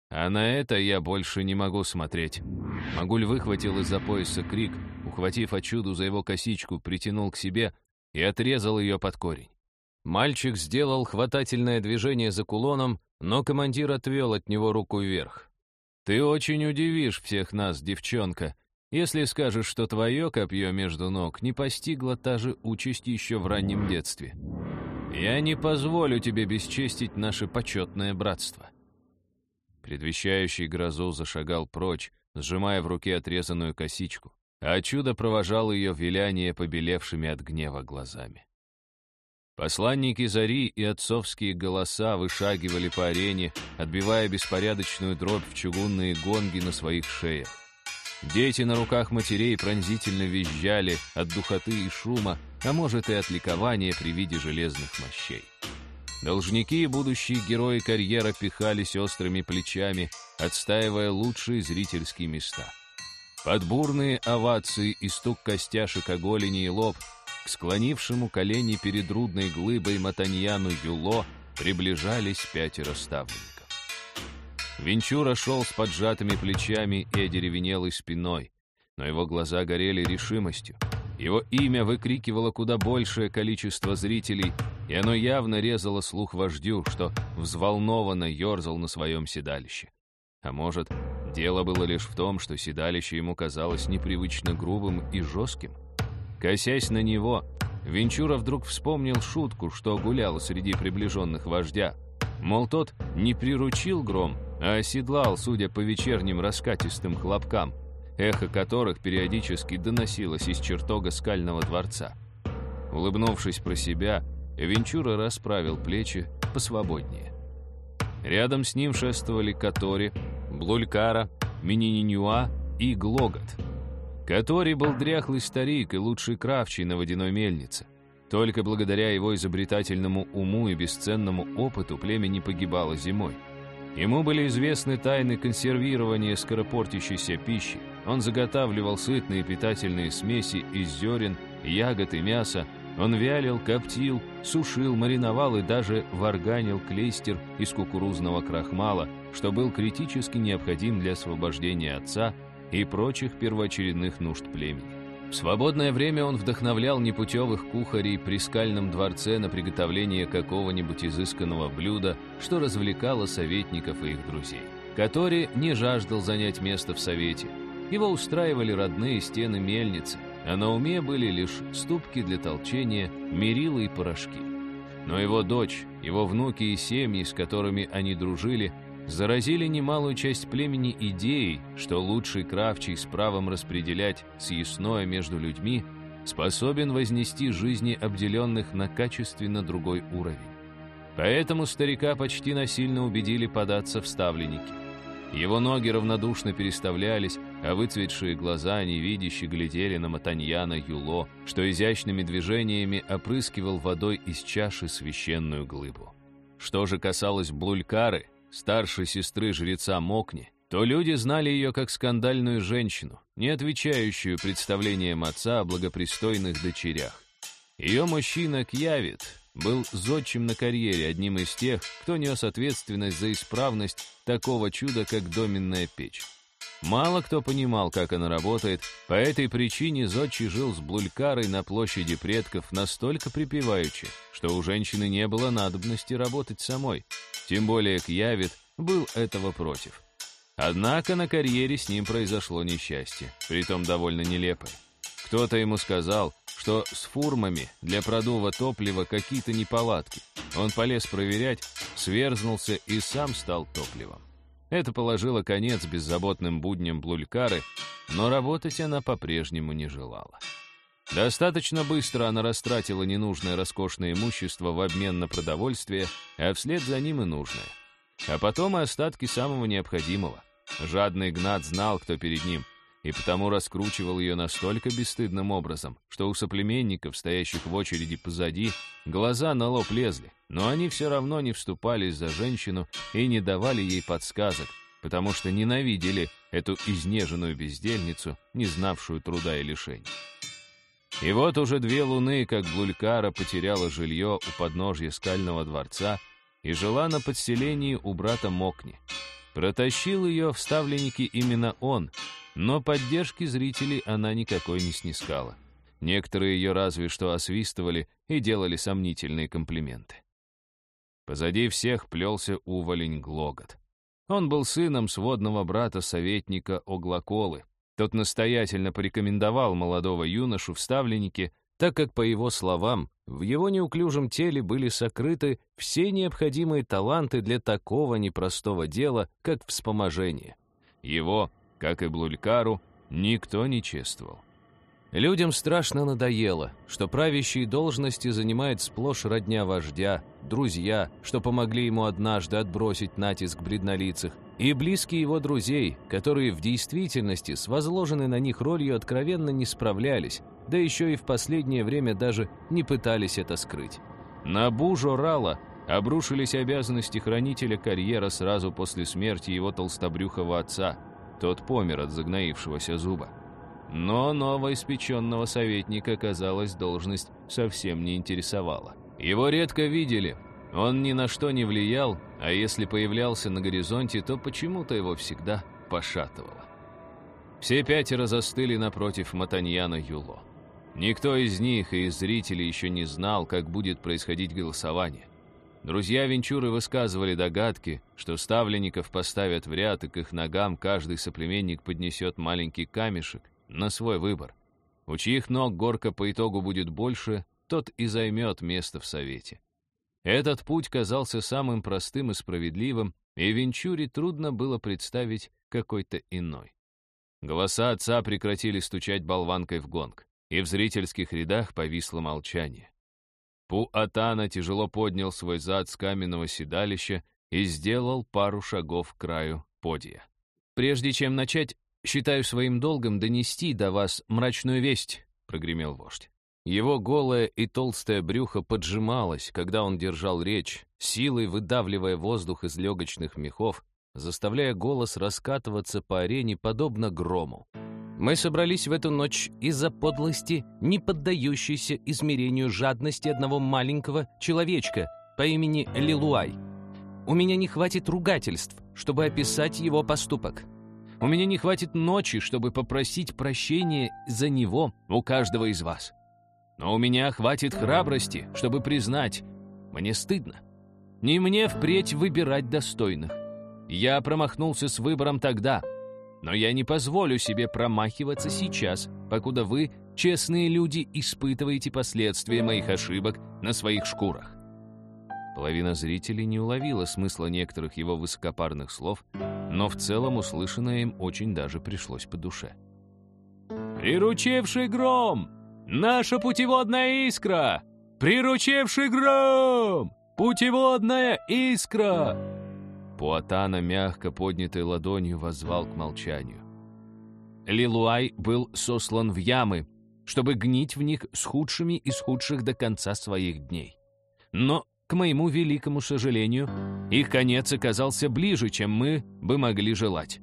А на это я больше не могу смотреть. Магуль выхватил из-за пояса крик, ухватив очуду за его косичку, притянул к себе и отрезал ее под корень. Мальчик сделал хватательное движение за кулоном, но командир отвел от него руку вверх. «Ты очень удивишь всех нас, девчонка, если скажешь, что твое копье между ног не постигло та же участь еще в раннем детстве. Я не позволю тебе бесчестить наше почетное братство» предвещающий грозу, зашагал прочь, сжимая в руке отрезанную косичку, а чудо провожал ее виляние побелевшими от гнева глазами. Посланники Зари и отцовские голоса вышагивали по арене, отбивая беспорядочную дробь в чугунные гонги на своих шеях. Дети на руках матерей пронзительно визжали от духоты и шума, а может и от ликования при виде железных мощей. Должники и будущие герои карьера пихались острыми плечами, отстаивая лучшие зрительские места. Под бурные овации и стук костяшек о голени и лоб склонившему колени перед рудной глыбой Матаньяну Юло приближались пятеро ставленников. Венчура шел с поджатыми плечами и одеревенелой спиной, но его глаза горели решимостью. Его имя выкрикивало куда большее количество зрителей, и оно явно резало слух вождю, что взволнованно ерзал на своем седалище. А может, дело было лишь в том, что седалище ему казалось непривычно грубым и жестким? Косясь на него, Венчура вдруг вспомнил шутку, что гулял среди приближенных вождя. Мол, тот не приручил гром, а оседлал, судя по вечерним раскатистым хлопкам, эхо которых периодически доносилось из чертога скального дворца. Улыбнувшись про себя, Венчура расправил плечи посвободнее. Рядом с ним шествовали Катори, Блулькара, Минининюа и Глогот. Катори был дряхлый старик и лучший кравчий на водяной мельнице. Только благодаря его изобретательному уму и бесценному опыту племя не погибало зимой. Ему были известны тайны консервирования скоропортящейся пищи. Он заготавливал сытные питательные смеси из зерен, ягод и мяса. Он вялил, коптил, сушил, мариновал и даже варганил клейстер из кукурузного крахмала, что был критически необходим для освобождения отца и прочих первоочередных нужд племени. В свободное время он вдохновлял непутевых кухарей при скальном дворце на приготовление какого-нибудь изысканного блюда, что развлекало советников и их друзей. Который не жаждал занять место в совете. Его устраивали родные стены мельницы, а на уме были лишь ступки для толчения, мерила и порошки. Но его дочь, его внуки и семьи, с которыми они дружили, заразили немалую часть племени идеей, что лучший кравчий с правом распределять съестное между людьми способен вознести жизни обделенных на качественно другой уровень. Поэтому старика почти насильно убедили податься в ставленники. Его ноги равнодушно переставлялись, а выцветшие глаза невидяще глядели на Матаньяна Юло, что изящными движениями опрыскивал водой из чаши священную глыбу. Что же касалось Блулькары, старшей сестры жреца Мокни, то люди знали ее как скандальную женщину, не отвечающую представлениям отца о благопристойных дочерях. Ее мужчина Кьявит был зодчим на карьере, одним из тех, кто нес ответственность за исправность такого чуда, как доменная печь. Мало кто понимал, как она работает, по этой причине Зодчий жил с Блулькарой на площади предков настолько припеваючи, что у женщины не было надобности работать самой, тем более Кьявит был этого против. Однако на карьере с ним произошло несчастье, притом довольно нелепое. Кто-то ему сказал, что с фурмами для продува топлива какие-то неполадки. Он полез проверять, сверзнулся и сам стал топливом. Это положило конец беззаботным будням Блулькары, но работать она по-прежнему не желала. Достаточно быстро она растратила ненужное роскошное имущество в обмен на продовольствие, а вслед за ним и нужное. А потом и остатки самого необходимого. Жадный Гнат знал, кто перед ним, и потому раскручивал ее настолько бесстыдным образом, что у соплеменников, стоящих в очереди позади, глаза на лоб лезли, но они все равно не вступались за женщину и не давали ей подсказок, потому что ненавидели эту изнеженную бездельницу, не знавшую труда и лишений. И вот уже две луны, как Блулькара потеряла жилье у подножья скального дворца и жила на подселении у брата Мокни. Протащил ее в ставленники именно он, но поддержки зрителей она никакой не снискала. Некоторые ее разве что освистывали и делали сомнительные комплименты. Позади всех плелся уволень Глогот. Он был сыном сводного брата советника Оглоколы, тот настоятельно порекомендовал молодого юношу в ставленнике, так как, по его словам, в его неуклюжем теле были сокрыты все необходимые таланты для такого непростого дела, как вспоможение. Его, как и Блулькару, никто не чествовал. Людям страшно надоело, что правящие должности занимает сплошь родня вождя, друзья, что помогли ему однажды отбросить натиск бреднолицых, и близкие его друзей, которые в действительности с возложенной на них ролью откровенно не справлялись, да еще и в последнее время даже не пытались это скрыть. На Бужо Рала обрушились обязанности хранителя карьера сразу после смерти его толстобрюхого отца. Тот помер от загноившегося зуба. Но новоиспеченного советника, казалось, должность совсем не интересовала. Его редко видели, Он ни на что не влиял, а если появлялся на горизонте, то почему-то его всегда пошатывало. Все пятеро застыли напротив Матаньяна Юло. Никто из них и из зрителей еще не знал, как будет происходить голосование. Друзья Венчуры высказывали догадки, что ставленников поставят в ряд, и к их ногам каждый соплеменник поднесет маленький камешек на свой выбор. У чьих ног горка по итогу будет больше, тот и займет место в Совете. Этот путь казался самым простым и справедливым, и Венчуре трудно было представить какой-то иной. Голоса отца прекратили стучать болванкой в гонг, и в зрительских рядах повисло молчание. Пу-Атана тяжело поднял свой зад с каменного седалища и сделал пару шагов к краю подия. «Прежде чем начать, считаю своим долгом донести до вас мрачную весть», — прогремел вождь. Его голое и толстое брюхо поджималось, когда он держал речь, силой выдавливая воздух из легочных мехов, заставляя голос раскатываться по арене подобно грому. Мы собрались в эту ночь из-за подлости, не поддающейся измерению жадности одного маленького человечка по имени Лилуай. У меня не хватит ругательств, чтобы описать его поступок. У меня не хватит ночи, чтобы попросить прощения за него у каждого из вас. Но у меня хватит храбрости, чтобы признать, мне стыдно. Не мне впредь выбирать достойных. Я промахнулся с выбором тогда — но я не позволю себе промахиваться сейчас, покуда вы, честные люди, испытываете последствия моих ошибок на своих шкурах». Половина зрителей не уловила смысла некоторых его высокопарных слов, но в целом услышанное им очень даже пришлось по душе. «Приручевший гром! Наша путеводная искра! Приручевший гром! Путеводная искра!» Пуатана мягко поднятой ладонью воззвал к молчанию. Лилуай был сослан в ямы, чтобы гнить в них с худшими из худших до конца своих дней. Но, к моему великому сожалению, их конец оказался ближе, чем мы бы могли желать.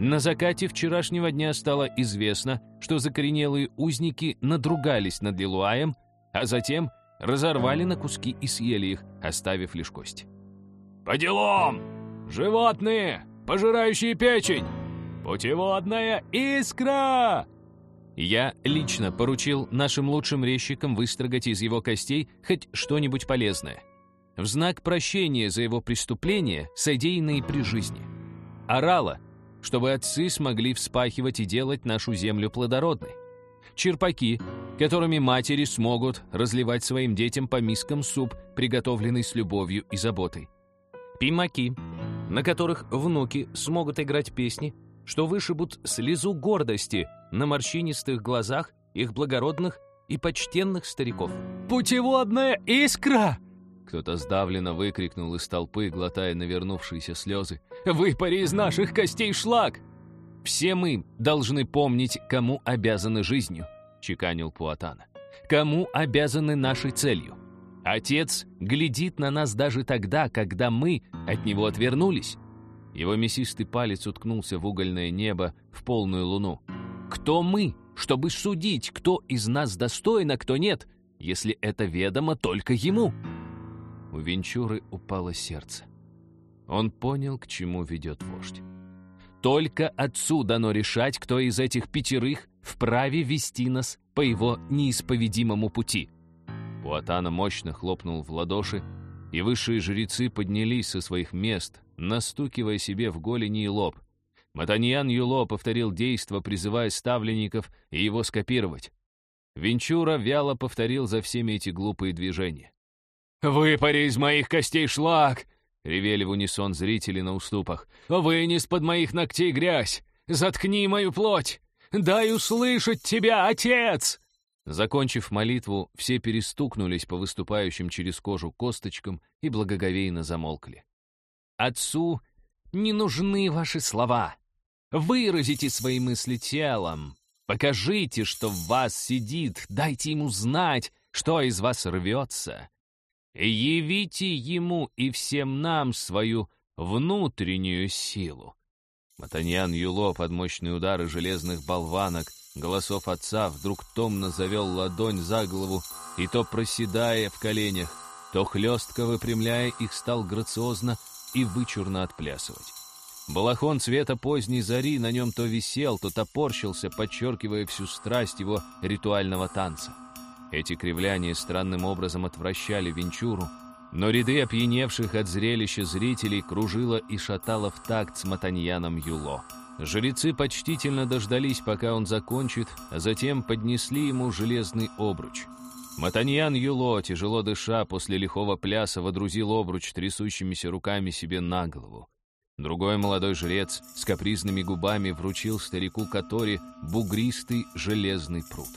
На закате вчерашнего дня стало известно, что закоренелые узники надругались над Лилуаем, а затем разорвали на куски и съели их, оставив лишь кость. «По делам!» Животные, пожирающие печень! Путеводная искра!» Я лично поручил нашим лучшим резчикам выстрогать из его костей хоть что-нибудь полезное. В знак прощения за его преступления, содеянные при жизни. Орала, чтобы отцы смогли вспахивать и делать нашу землю плодородной. Черпаки, которыми матери смогут разливать своим детям по мискам суп, приготовленный с любовью и заботой. Пимаки, на которых внуки смогут играть песни, что вышибут слезу гордости на морщинистых глазах их благородных и почтенных стариков. «Путеводная искра!» Кто-то сдавленно выкрикнул из толпы, глотая навернувшиеся слезы. «Выпари из наших костей шлак!» «Все мы должны помнить, кому обязаны жизнью», — чеканил Пуатана. «Кому обязаны нашей целью. Отец глядит на нас даже тогда, когда мы от него отвернулись. Его мясистый палец уткнулся в угольное небо в полную луну. Кто мы, чтобы судить, кто из нас достоин, а кто нет, если это ведомо только ему? У Венчуры упало сердце. Он понял, к чему ведет вождь. Только отцу дано решать, кто из этих пятерых вправе вести нас по его неисповедимому пути — Пуатана мощно хлопнул в ладоши, и высшие жрецы поднялись со своих мест, настукивая себе в голени и лоб. Матаньян Юло повторил действо, призывая ставленников и его скопировать. Венчура вяло повторил за всеми эти глупые движения. «Выпари из моих костей шлак!» — ревели в унисон зрители на уступах. «Вынес под моих ногтей грязь! Заткни мою плоть! Дай услышать тебя, отец!» Закончив молитву, все перестукнулись по выступающим через кожу косточкам и благоговейно замолкли. «Отцу не нужны ваши слова. Выразите свои мысли телом. Покажите, что в вас сидит, дайте ему знать, что из вас рвется. Явите ему и всем нам свою внутреннюю силу». Матаньян Юло под мощные удары железных болванок — голосов отца, вдруг томно завел ладонь за голову, и то проседая в коленях, то хлестко выпрямляя их стал грациозно и вычурно отплясывать. Балахон цвета поздней зари на нем то висел, то топорщился, подчеркивая всю страсть его ритуального танца. Эти кривляния странным образом отвращали Венчуру, но ряды опьяневших от зрелища зрителей кружило и шатало в такт с Матаньяном Юло. Жрецы почтительно дождались, пока он закончит, а затем поднесли ему железный обруч. Матаньян Юло, тяжело дыша, после лихого пляса водрузил обруч трясущимися руками себе на голову. Другой молодой жрец с капризными губами вручил старику Катори бугристый железный пруд.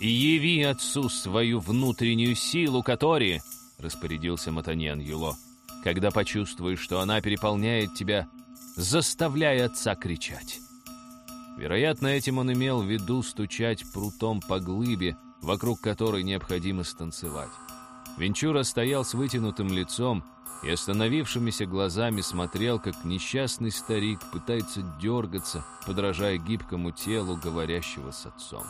«Яви отцу свою внутреннюю силу, Катори!» — распорядился Матаньян Юло. «Когда почувствуешь, что она переполняет тебя, заставляй отца кричать». Вероятно, этим он имел в виду стучать прутом по глыбе, вокруг которой необходимо станцевать. Венчура стоял с вытянутым лицом и остановившимися глазами смотрел, как несчастный старик пытается дергаться, подражая гибкому телу говорящего с отцом.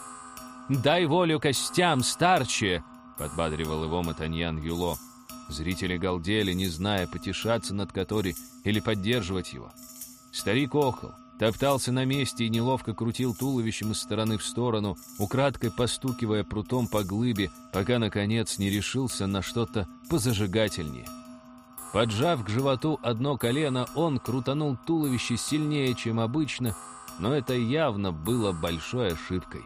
«Дай волю костям, старче!» — подбадривал его Матаньян Юло. Зрители галдели, не зная, потешаться над Катори или поддерживать его. Старик охал, топтался на месте и неловко крутил туловищем из стороны в сторону, украдкой постукивая прутом по глыбе, пока, наконец, не решился на что-то позажигательнее. Поджав к животу одно колено, он крутанул туловище сильнее, чем обычно, но это явно было большой ошибкой.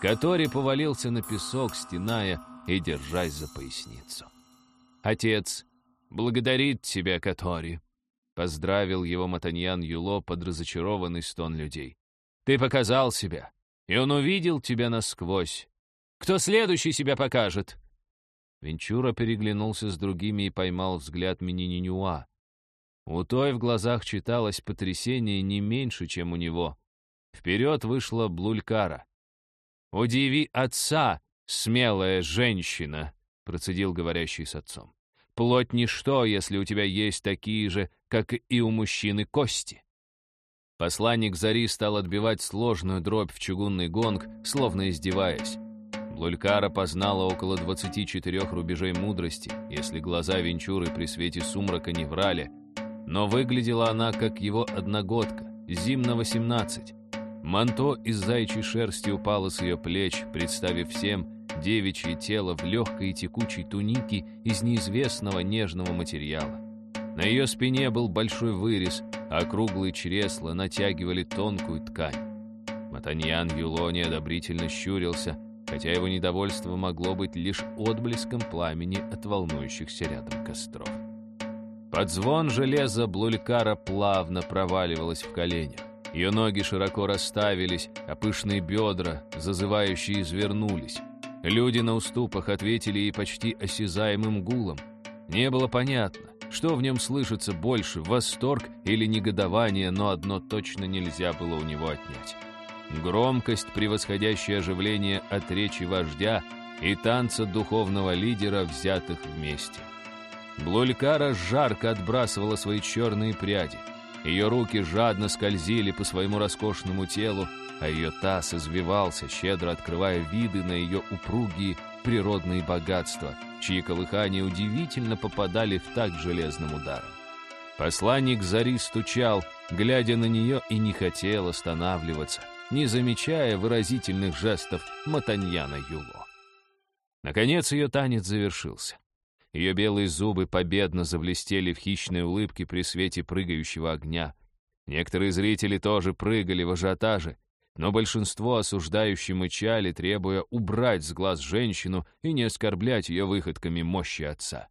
Катори повалился на песок, стеная и держась за поясницу. «Отец благодарит тебя, Катори», — поздравил его Матаньян Юло под разочарованный стон людей. «Ты показал себя, и он увидел тебя насквозь. Кто следующий себя покажет?» Венчура переглянулся с другими и поймал взгляд Минининюа. У той в глазах читалось потрясение не меньше, чем у него. Вперед вышла Блулькара. «Удиви отца, смелая женщина!» — процедил говорящий с отцом. «Плоть ничто, если у тебя есть такие же, как и у мужчины, кости». Посланник Зари стал отбивать сложную дробь в чугунный гонг, словно издеваясь. Блулькара познала около 24 рубежей мудрости, если глаза Венчуры при свете сумрака не врали, но выглядела она, как его одногодка, зим на 18. Манто из зайчьей шерсти упало с ее плеч, представив всем девичье тело в легкой и текучей тунике из неизвестного нежного материала. На ее спине был большой вырез, а круглые чресла натягивали тонкую ткань. Матаньян Юло неодобрительно щурился, хотя его недовольство могло быть лишь отблеском пламени от волнующихся рядом костров. Под звон железа Блулькара плавно проваливалась в коленях. Ее ноги широко расставились, а пышные бедра, зазывающие, извернулись. Люди на уступах ответили ей почти осязаемым гулом. Не было понятно, что в нем слышится больше, восторг или негодование, но одно точно нельзя было у него отнять. Громкость, превосходящая оживление от речи вождя и танца духовного лидера, взятых вместе. Блулькара жарко отбрасывала свои черные пряди. Ее руки жадно скользили по своему роскошному телу, а ее таз извивался, щедро открывая виды на ее упругие природные богатства, чьи колыхания удивительно попадали в такт железным ударом. Посланник Зари стучал, глядя на нее, и не хотел останавливаться, не замечая выразительных жестов Матаньяна Юло. Наконец ее танец завершился. Ее белые зубы победно заблестели в хищной улыбке при свете прыгающего огня. Некоторые зрители тоже прыгали в ажиотаже, но большинство осуждающие мычали, требуя убрать с глаз женщину и не оскорблять ее выходками мощи отца.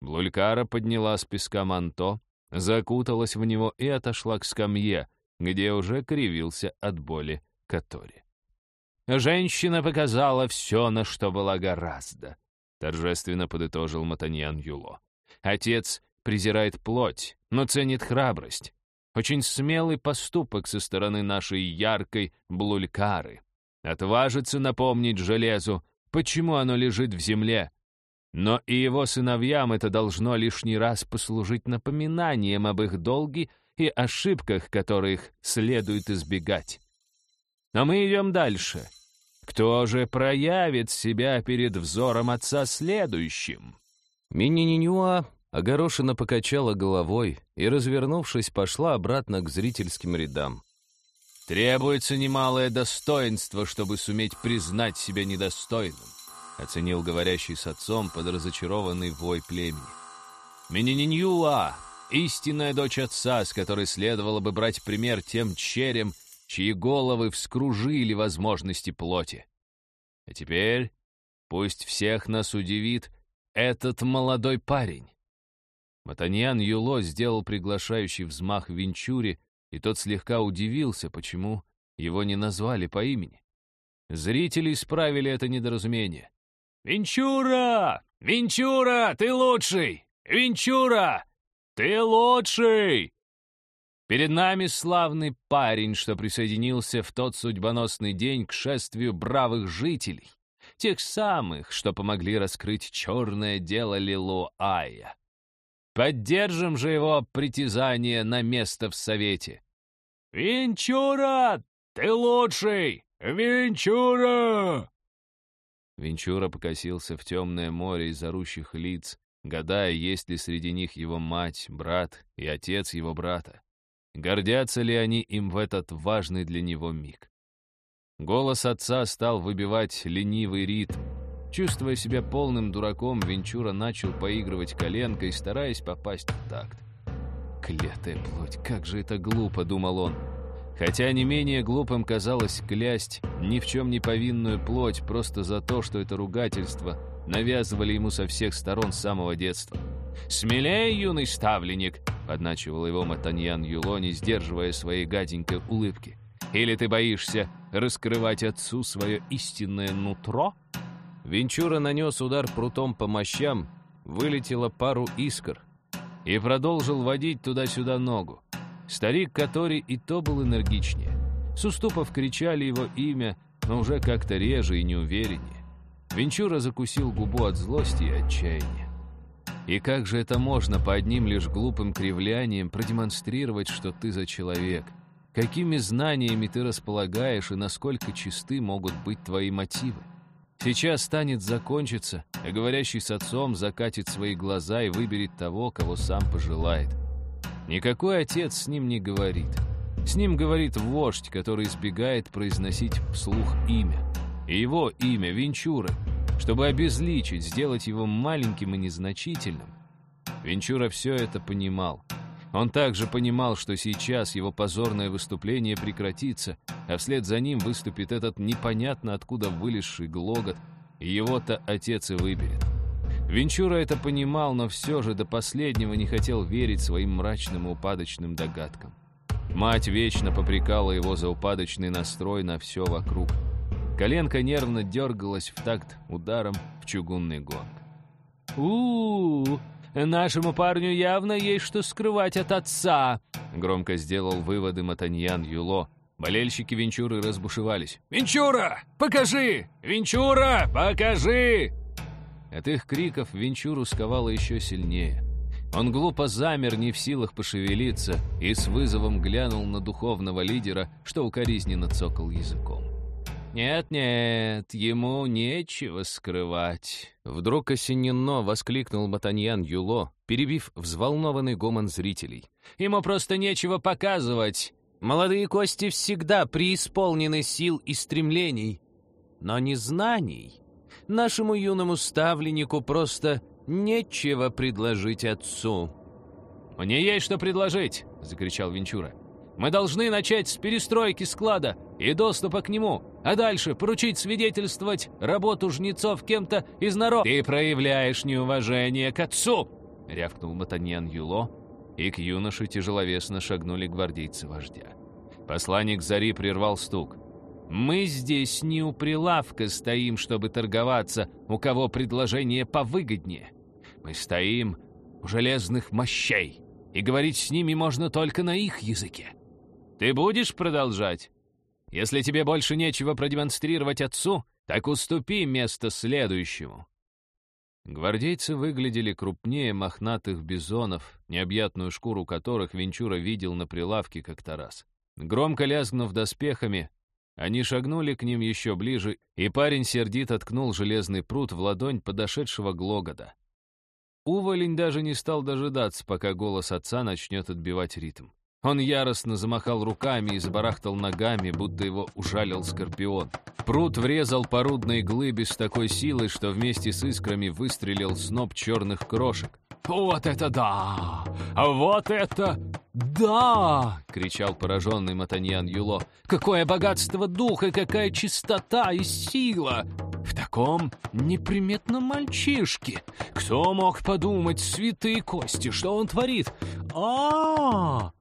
Блулькара подняла с песка манто, закуталась в него и отошла к скамье, где уже кривился от боли Катори. Женщина показала все, на что была гораздо. — торжественно подытожил Матаньян Юло. «Отец презирает плоть, но ценит храбрость. Очень смелый поступок со стороны нашей яркой блулькары. Отважится напомнить железу, почему оно лежит в земле. Но и его сыновьям это должно лишний раз послужить напоминанием об их долге и ошибках, которых следует избегать. Но мы идем дальше». Кто же проявит себя перед взором отца следующим? Мини-Нинюа огорошенно покачала головой и, развернувшись, пошла обратно к зрительским рядам. «Требуется немалое достоинство, чтобы суметь признать себя недостойным», оценил говорящий с отцом под разочарованный вой племени. «Минининьюа — истинная дочь отца, с которой следовало бы брать пример тем черем, чьи головы вскружили возможности плоти. А теперь пусть всех нас удивит этот молодой парень». Матаньян Юло сделал приглашающий взмах Венчуре, и тот слегка удивился, почему его не назвали по имени. Зрители исправили это недоразумение. «Венчура! Венчура, ты лучший! Венчура, ты лучший!» Перед нами славный парень, что присоединился в тот судьбоносный день к шествию бравых жителей, тех самых, что помогли раскрыть черное дело Лилуая. Поддержим же его притязание на место в Совете. «Венчура, ты лучший! Венчура!» Венчура покосился в темное море из орущих лиц, гадая, есть ли среди них его мать, брат и отец его брата. Гордятся ли они им в этот важный для него миг? Голос отца стал выбивать ленивый ритм, Чувствуя себя полным дураком, Венчура начал поигрывать коленкой, стараясь попасть в такт. «Клятая плоть, как же это глупо!» — думал он. Хотя не менее глупым казалось клясть ни в чем не повинную плоть просто за то, что это ругательство навязывали ему со всех сторон с самого детства. «Смелее, юный ставленник!» — подначивал его Матаньян Юлони, сдерживая своей гаденькой улыбки. «Или ты боишься раскрывать отцу свое истинное нутро?» Венчура нанес удар прутом по мощам, вылетело пару искр и продолжил водить туда-сюда ногу. Старик, который и то был энергичнее. С уступов кричали его имя, но уже как-то реже и неувереннее. Венчура закусил губу от злости и отчаяния. И как же это можно по одним лишь глупым кривляниям продемонстрировать, что ты за человек? Какими знаниями ты располагаешь и насколько чисты могут быть твои мотивы? Сейчас станет закончиться, а говорящий с отцом закатит свои глаза и выберет того, кого сам пожелает. Никакой отец с ним не говорит. С ним говорит вождь, который избегает произносить вслух имя. И его имя — Венчура, чтобы обезличить, сделать его маленьким и незначительным. Венчура все это понимал — он также понимал, что сейчас его позорное выступление прекратится, а вслед за ним выступит этот непонятно откуда вылезший глогот, и его-то отец и выберет. Венчура это понимал, но все же до последнего не хотел верить своим мрачным упадочным догадкам. Мать вечно попрекала его за упадочный настрой на все вокруг. Коленка нервно дергалась в такт ударом в чугунный гонг. «У-у-у!» Нашему парню явно есть что скрывать от отца», — громко сделал выводы Матаньян Юло. Болельщики Венчуры разбушевались. «Венчура, покажи! Венчура, покажи!» От их криков Венчуру сковало еще сильнее. Он глупо замер, не в силах пошевелиться, и с вызовом глянул на духовного лидера, что укоризненно цокал языком. «Нет-нет, ему нечего скрывать». Вдруг осененно воскликнул Матаньян Юло, перебив взволнованный гомон зрителей. «Ему просто нечего показывать. Молодые кости всегда преисполнены сил и стремлений, но не знаний. Нашему юному ставленнику просто нечего предложить отцу». «Мне есть что предложить!» — закричал Венчура. Мы должны начать с перестройки склада и доступа к нему, а дальше поручить свидетельствовать работу жнецов кем-то из народа. Ты проявляешь неуважение к отцу!» — рявкнул Матаньян Юло, и к юноше тяжеловесно шагнули гвардейцы вождя. Посланник Зари прервал стук. «Мы здесь не у прилавка стоим, чтобы торговаться, у кого предложение повыгоднее. Мы стоим у железных мощей, и говорить с ними можно только на их языке. Ты будешь продолжать? Если тебе больше нечего продемонстрировать отцу, так уступи место следующему». Гвардейцы выглядели крупнее мохнатых бизонов, необъятную шкуру которых Венчура видел на прилавке как-то раз. Громко лязгнув доспехами, они шагнули к ним еще ближе, и парень сердито ткнул железный пруд в ладонь подошедшего Глогода. Уволень даже не стал дожидаться, пока голос отца начнет отбивать ритм. Он яростно замахал руками и забарахтал ногами, будто его ужалил скорпион. Пруд врезал по рудной глыбе с такой силой, что вместе с искрами выстрелил сноп черных крошек. «Вот это да! Вот это да!» — кричал пораженный Матаньян Юло. «Какое богатство духа, какая чистота и сила! В таком неприметном мальчишке! Кто мог подумать, святые кости, что он творит? а, -а, -а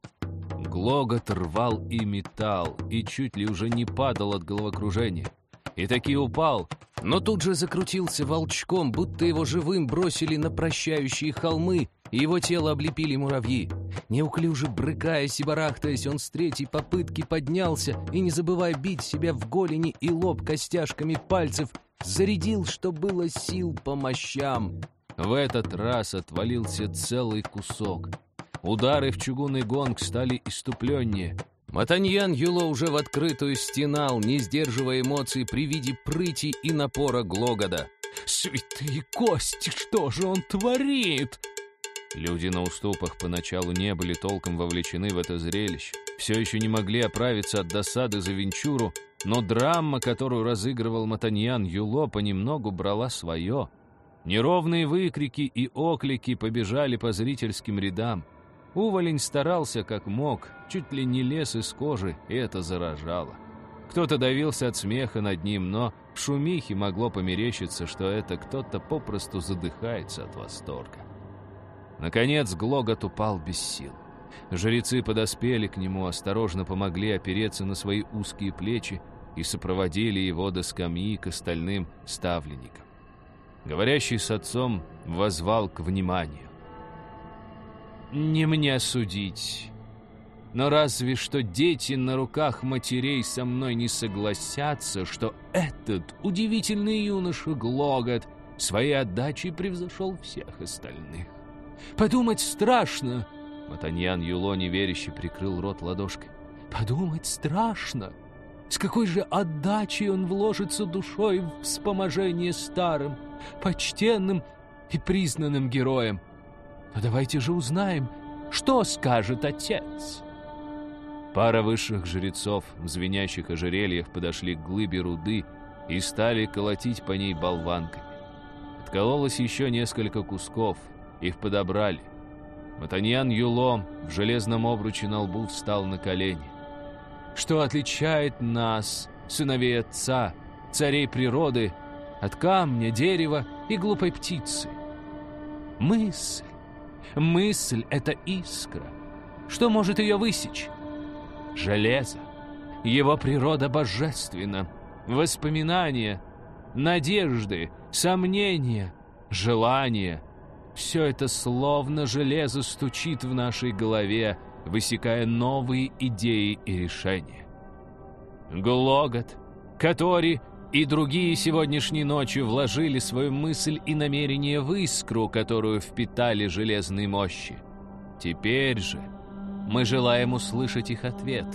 Глогот рвал и метал, и чуть ли уже не падал от головокружения. И таки упал, но тут же закрутился волчком, будто его живым бросили на прощающие холмы, и его тело облепили муравьи. Неуклюже брыкаясь и барахтаясь, он с третьей попытки поднялся и, не забывая бить себя в голени и лоб костяшками пальцев, зарядил, что было сил по мощам. В этот раз отвалился целый кусок — Удары в чугунный гонг стали иступленнее. Матаньян Юло уже в открытую стенал, не сдерживая эмоций при виде прыти и напора Глогода. «Святые кости, что же он творит?» Люди на уступах поначалу не были толком вовлечены в это зрелище, все еще не могли оправиться от досады за Венчуру, но драма, которую разыгрывал Матаньян Юло, понемногу брала свое. Неровные выкрики и оклики побежали по зрительским рядам. Уволень старался как мог, чуть ли не лез из кожи, и это заражало. Кто-то давился от смеха над ним, но в шумихе могло померещиться, что это кто-то попросту задыхается от восторга. Наконец Глогот упал без сил. Жрецы подоспели к нему, осторожно помогли опереться на свои узкие плечи и сопроводили его до скамьи к остальным ставленникам. Говорящий с отцом возвал к вниманию. Не мне судить. Но разве что дети на руках матерей со мной не согласятся, что этот удивительный юноша Глогот своей отдачей превзошел всех остальных. Подумать страшно. Матаньян Юло неверяще прикрыл рот ладошкой. Подумать страшно. С какой же отдачей он вложится душой в вспоможение старым, почтенным и признанным героям. Давайте же узнаем, что скажет отец. Пара высших жрецов в звенящих ожерельях подошли к глыбе руды и стали колотить по ней болванками. Откололось еще несколько кусков, их подобрали. Матаньян Юло в железном обруче на лбу встал на колени. «Что отличает нас, сыновей отца, царей природы, от камня, дерева и глупой птицы? Мысль. Мысль — это искра. Что может ее высечь? Железо. Его природа божественна. Воспоминания, надежды, сомнения, желания — все это словно железо стучит в нашей голове, высекая новые идеи и решения. Глогот, который и другие сегодняшней ночью вложили свою мысль и намерение в искру, которую впитали железные мощи. Теперь же мы желаем услышать их ответ.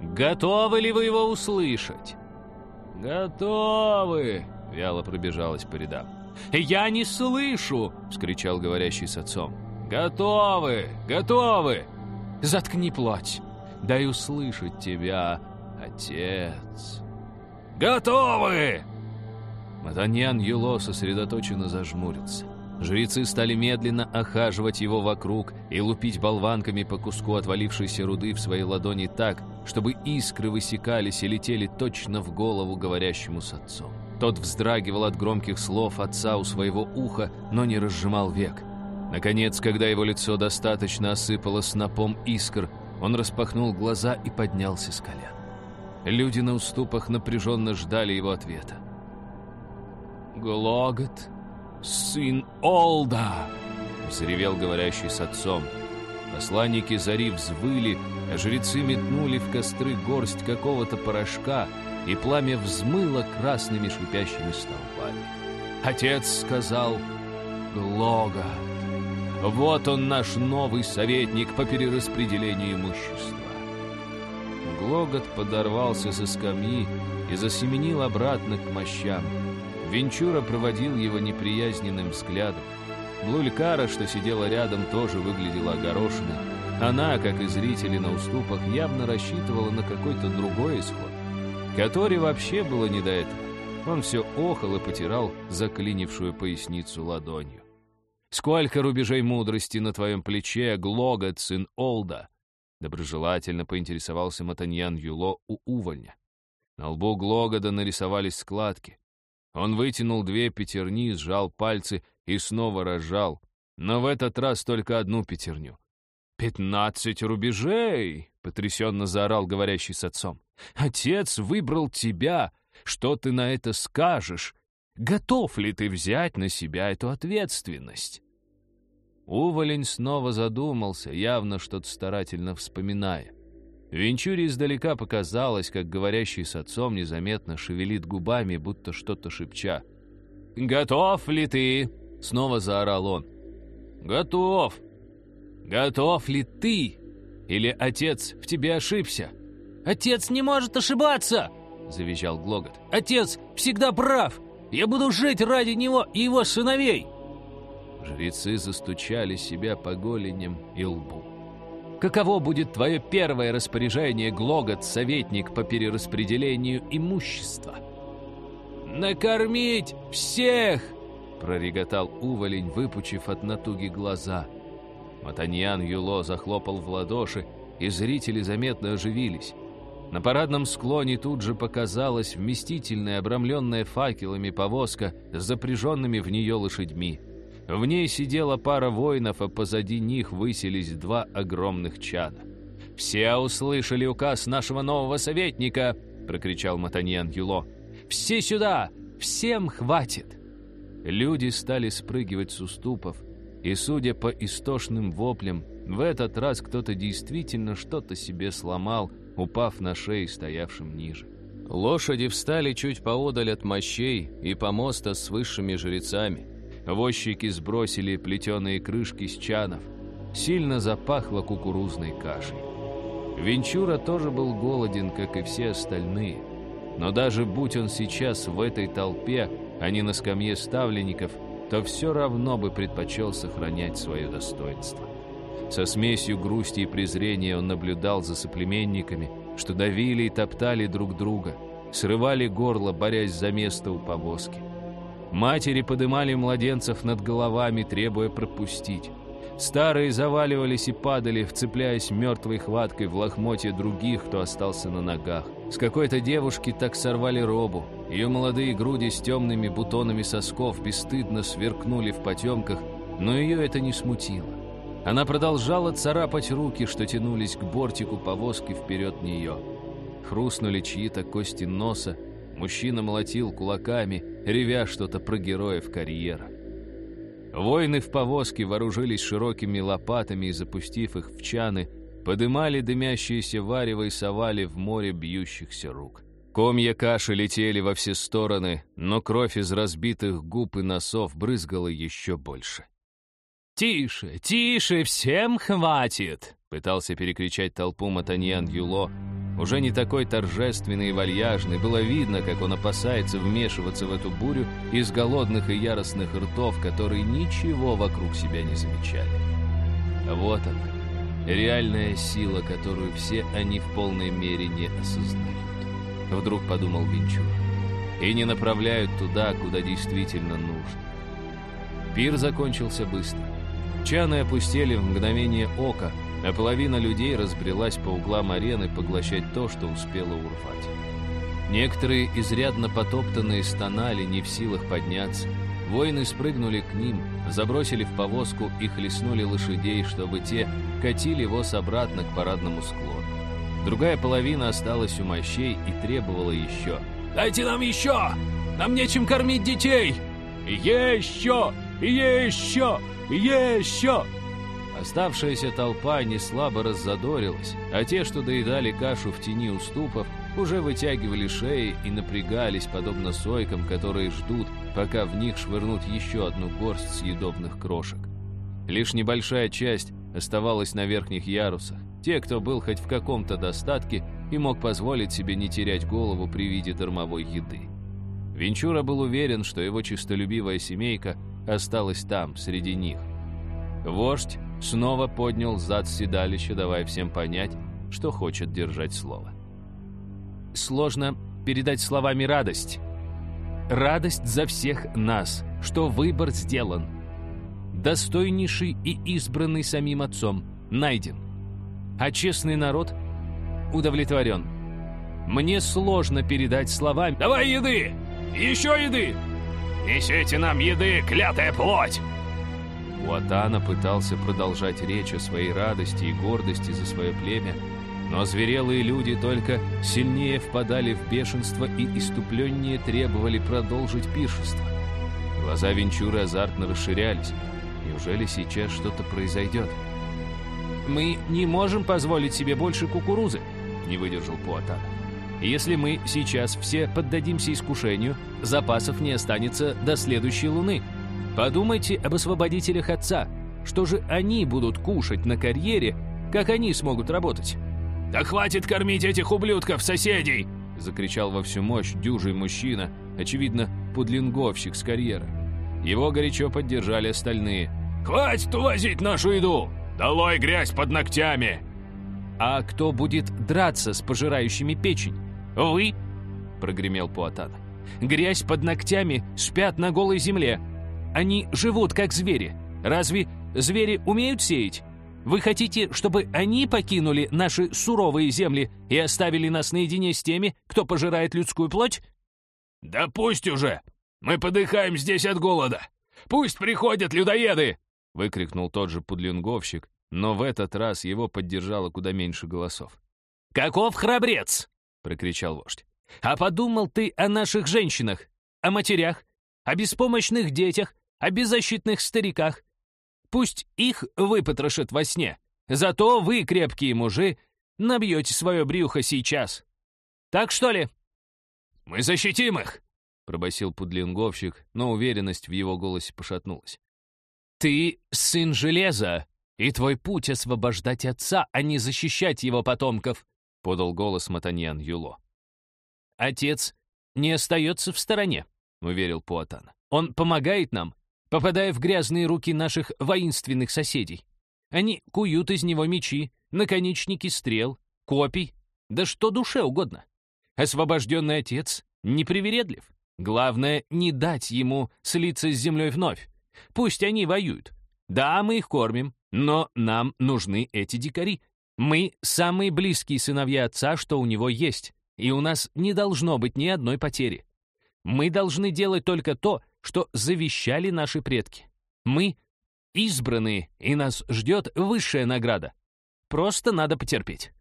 Готовы ли вы его услышать? «Готовы!» — вяло пробежалась по рядам. «Я не слышу!» — вскричал говорящий с отцом. «Готовы! Готовы!» «Заткни плоть! Дай услышать тебя, отец!» «Готовы!» Матаньян Юло сосредоточенно зажмурился. Жрецы стали медленно охаживать его вокруг и лупить болванками по куску отвалившейся руды в своей ладони так, чтобы искры высекались и летели точно в голову говорящему с отцом. Тот вздрагивал от громких слов отца у своего уха, но не разжимал век. Наконец, когда его лицо достаточно осыпало снопом искр, он распахнул глаза и поднялся с колен. Люди на уступах напряженно ждали его ответа. «Глогот, сын Олда!» — взревел говорящий с отцом. Посланники зари взвыли, а жрецы метнули в костры горсть какого-то порошка, и пламя взмыло красными шипящими столбами. Отец сказал «Глогот, вот он наш новый советник по перераспределению имущества». Глогот подорвался со скамьи и засеменил обратно к мощам. Венчура проводил его неприязненным взглядом. Блулькара, что сидела рядом, тоже выглядела огорошенной. Она, как и зрители на уступах, явно рассчитывала на какой-то другой исход. Который вообще было не до этого. Он все охал и потирал заклинившую поясницу ладонью. «Сколько рубежей мудрости на твоем плече, Глогот, сын Олда?» Доброжелательно поинтересовался Матаньян Юло у увольня. На лбу Глогода нарисовались складки. Он вытянул две пятерни, сжал пальцы и снова разжал, но в этот раз только одну пятерню. «Пятнадцать рубежей!» — потрясенно заорал говорящий с отцом. «Отец выбрал тебя! Что ты на это скажешь? Готов ли ты взять на себя эту ответственность?» Уволень снова задумался, явно что-то старательно вспоминая. Венчуре издалека показалось, как говорящий с отцом незаметно шевелит губами, будто что-то шепча. «Готов ли ты?» — снова заорал он. «Готов!» «Готов ли ты? Или отец в тебе ошибся?» «Отец не может ошибаться!» — завизжал Глогот. «Отец всегда прав! Я буду жить ради него и его сыновей!» Жрецы застучали себя по голеням и лбу. «Каково будет твое первое распоряжение, Глогот, советник по перераспределению имущества?» «Накормить всех!» — прореготал уволень, выпучив от натуги глаза. Матаньян Юло захлопал в ладоши, и зрители заметно оживились. На парадном склоне тут же показалась вместительная, обрамленная факелами повозка с запряженными в нее лошадьми. В ней сидела пара воинов, а позади них высились два огромных чада. «Все услышали указ нашего нового советника!» — прокричал Матаньян Юло. «Все сюда! Всем хватит!» Люди стали спрыгивать с уступов, и, судя по истошным воплям, в этот раз кто-то действительно что-то себе сломал, упав на шеи стоявшим ниже. Лошади встали чуть поодаль от мощей и помоста с высшими жрецами. Возчики сбросили плетеные крышки с чанов. Сильно запахло кукурузной кашей. Венчура тоже был голоден, как и все остальные. Но даже будь он сейчас в этой толпе, а не на скамье ставленников, то все равно бы предпочел сохранять свое достоинство. Со смесью грусти и презрения он наблюдал за соплеменниками, что давили и топтали друг друга, срывали горло, борясь за место у повозки. Матери подымали младенцев над головами, требуя пропустить. Старые заваливались и падали, вцепляясь мертвой хваткой в лохмотья других, кто остался на ногах. С какой-то девушки так сорвали робу. Ее молодые груди с темными бутонами сосков бесстыдно сверкнули в потемках, но ее это не смутило. Она продолжала царапать руки, что тянулись к бортику повозки вперед нее. Хрустнули чьи-то кости носа, мужчина молотил кулаками, ревя что-то про героев карьера. Воины в повозке вооружились широкими лопатами и, запустив их в чаны, подымали дымящиеся варево и совали в море бьющихся рук. Комья каши летели во все стороны, но кровь из разбитых губ и носов брызгала еще больше. «Тише, тише, всем хватит!» Пытался перекричать толпу Матаньян Юло, уже не такой торжественный и вальяжный, было видно, как он опасается вмешиваться в эту бурю из голодных и яростных ртов, которые ничего вокруг себя не замечали. Вот она, реальная сила, которую все они в полной мере не осознают. Вдруг подумал Винчур. И не направляют туда, куда действительно нужно. Пир закончился быстро. Чаны опустили в мгновение ока, а половина людей разбрелась по углам арены поглощать то, что успела урвать. Некоторые, изрядно потоптанные, стонали, не в силах подняться. Воины спрыгнули к ним, забросили в повозку и хлестнули лошадей, чтобы те катили воз обратно к парадному склону. Другая половина осталась у мощей и требовала еще. «Дайте нам еще! Нам нечем кормить детей! Еще! Еще! Еще!» Оставшаяся толпа не слабо раззадорилась, а те, что доедали кашу в тени уступов, уже вытягивали шеи и напрягались, подобно сойкам, которые ждут, пока в них швырнут еще одну горсть съедобных крошек. Лишь небольшая часть оставалась на верхних ярусах. Те, кто был хоть в каком-то достатке и мог позволить себе не терять голову при виде дармовой еды. Венчура был уверен, что его чистолюбивая семейка осталась там, среди них. Вождь снова поднял зад седалища, давая всем понять, что хочет держать слово. Сложно передать словами радость. Радость за всех нас, что выбор сделан. Достойнейший и избранный самим отцом найден. А честный народ удовлетворен. Мне сложно передать словами «Давай еды! Еще еды! Несите нам еды, клятая плоть!» Уатана пытался продолжать речь о своей радости и гордости за свое племя, но зверелые люди только сильнее впадали в бешенство и иступленнее требовали продолжить пиршество. Глаза Венчуры азартно расширялись. Неужели сейчас что-то произойдет? «Мы не можем позволить себе больше кукурузы», — не выдержал Пуатана. «Если мы сейчас все поддадимся искушению, запасов не останется до следующей луны. Подумайте об освободителях отца. Что же они будут кушать на карьере, как они смогут работать?» «Да хватит кормить этих ублюдков, соседей!» — закричал во всю мощь дюжий мужчина, очевидно, пудлинговщик с карьера. Его горячо поддержали остальные. «Хватит увозить нашу еду! Долой грязь под ногтями!» «А кто будет драться с пожирающими печень? Вы?» — прогремел Пуатана. «Грязь под ногтями спят на голой земле. Они живут, как звери. Разве звери умеют сеять? Вы хотите, чтобы они покинули наши суровые земли и оставили нас наедине с теми, кто пожирает людскую плоть?» «Да пусть уже! Мы подыхаем здесь от голода! Пусть приходят людоеды!» — выкрикнул тот же пудлинговщик, но в этот раз его поддержало куда меньше голосов. «Каков храбрец!» — прокричал вождь. «А подумал ты о наших женщинах, о матерях, о беспомощных детях, о беззащитных стариках. Пусть их выпотрошат во сне, зато вы, крепкие мужи, набьете свое брюхо сейчас. Так что ли?» «Мы защитим их!» — пробасил пудлинговщик, но уверенность в его голосе пошатнулась. «Ты сын железа, и твой путь освобождать отца, а не защищать его потомков», — подал голос Матаньян Юло. «Отец не остается в стороне», — уверил Пуатан. «Он помогает нам, попадая в грязные руки наших воинственных соседей. Они куют из него мечи, наконечники стрел, копий, да что душе угодно. Освобожденный отец непривередлив. Главное, не дать ему слиться с землей вновь. Пусть они воюют. Да, мы их кормим, но нам нужны эти дикари. Мы самые близкие сыновья отца, что у него есть, и у нас не должно быть ни одной потери. Мы должны делать только то, что завещали наши предки. Мы избранные, и нас ждет высшая награда. Просто надо потерпеть.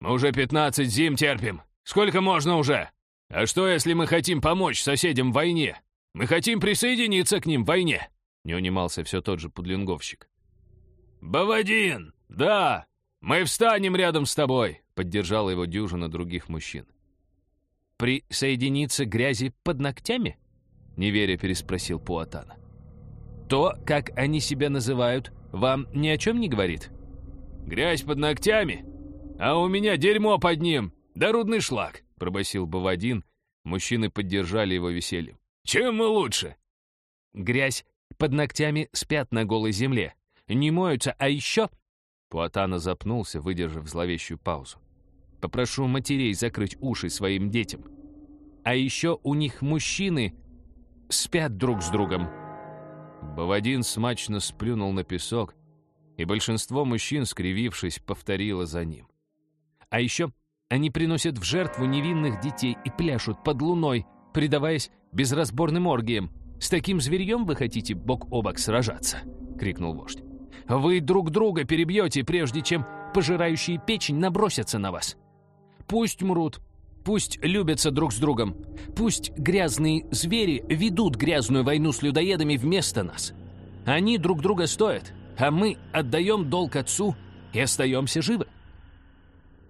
Мы уже пятнадцать зим терпим. Сколько можно уже? А что, если мы хотим помочь соседям в войне? Мы хотим присоединиться к ним в войне. Не унимался все тот же пудлинговщик. «Бавадин! Да! Мы встанем рядом с тобой!» Поддержала его дюжина других мужчин. «Присоединиться грязи под ногтями?» Неверя переспросил Пуатана. «То, как они себя называют, вам ни о чем не говорит?» «Грязь под ногтями? А у меня дерьмо под ним! Да рудный шлак!» — пробасил Бавадин. Мужчины поддержали его весельем. «Чем мы лучше?» «Грязь под ногтями спят на голой земле. Не моются, а еще...» Пуатана запнулся, выдержав зловещую паузу. «Попрошу матерей закрыть уши своим детям. А еще у них мужчины спят друг с другом». Бавадин смачно сплюнул на песок, и большинство мужчин, скривившись, повторило за ним. «А еще они приносят в жертву невинных детей и пляшут под луной, предаваясь безразборным оргиям. С таким зверьем вы хотите бок о бок сражаться?» — крикнул вождь. «Вы друг друга перебьете, прежде чем пожирающие печень набросятся на вас. Пусть мрут, пусть любятся друг с другом, пусть грязные звери ведут грязную войну с людоедами вместо нас. Они друг друга стоят, а мы отдаем долг отцу и остаемся живы».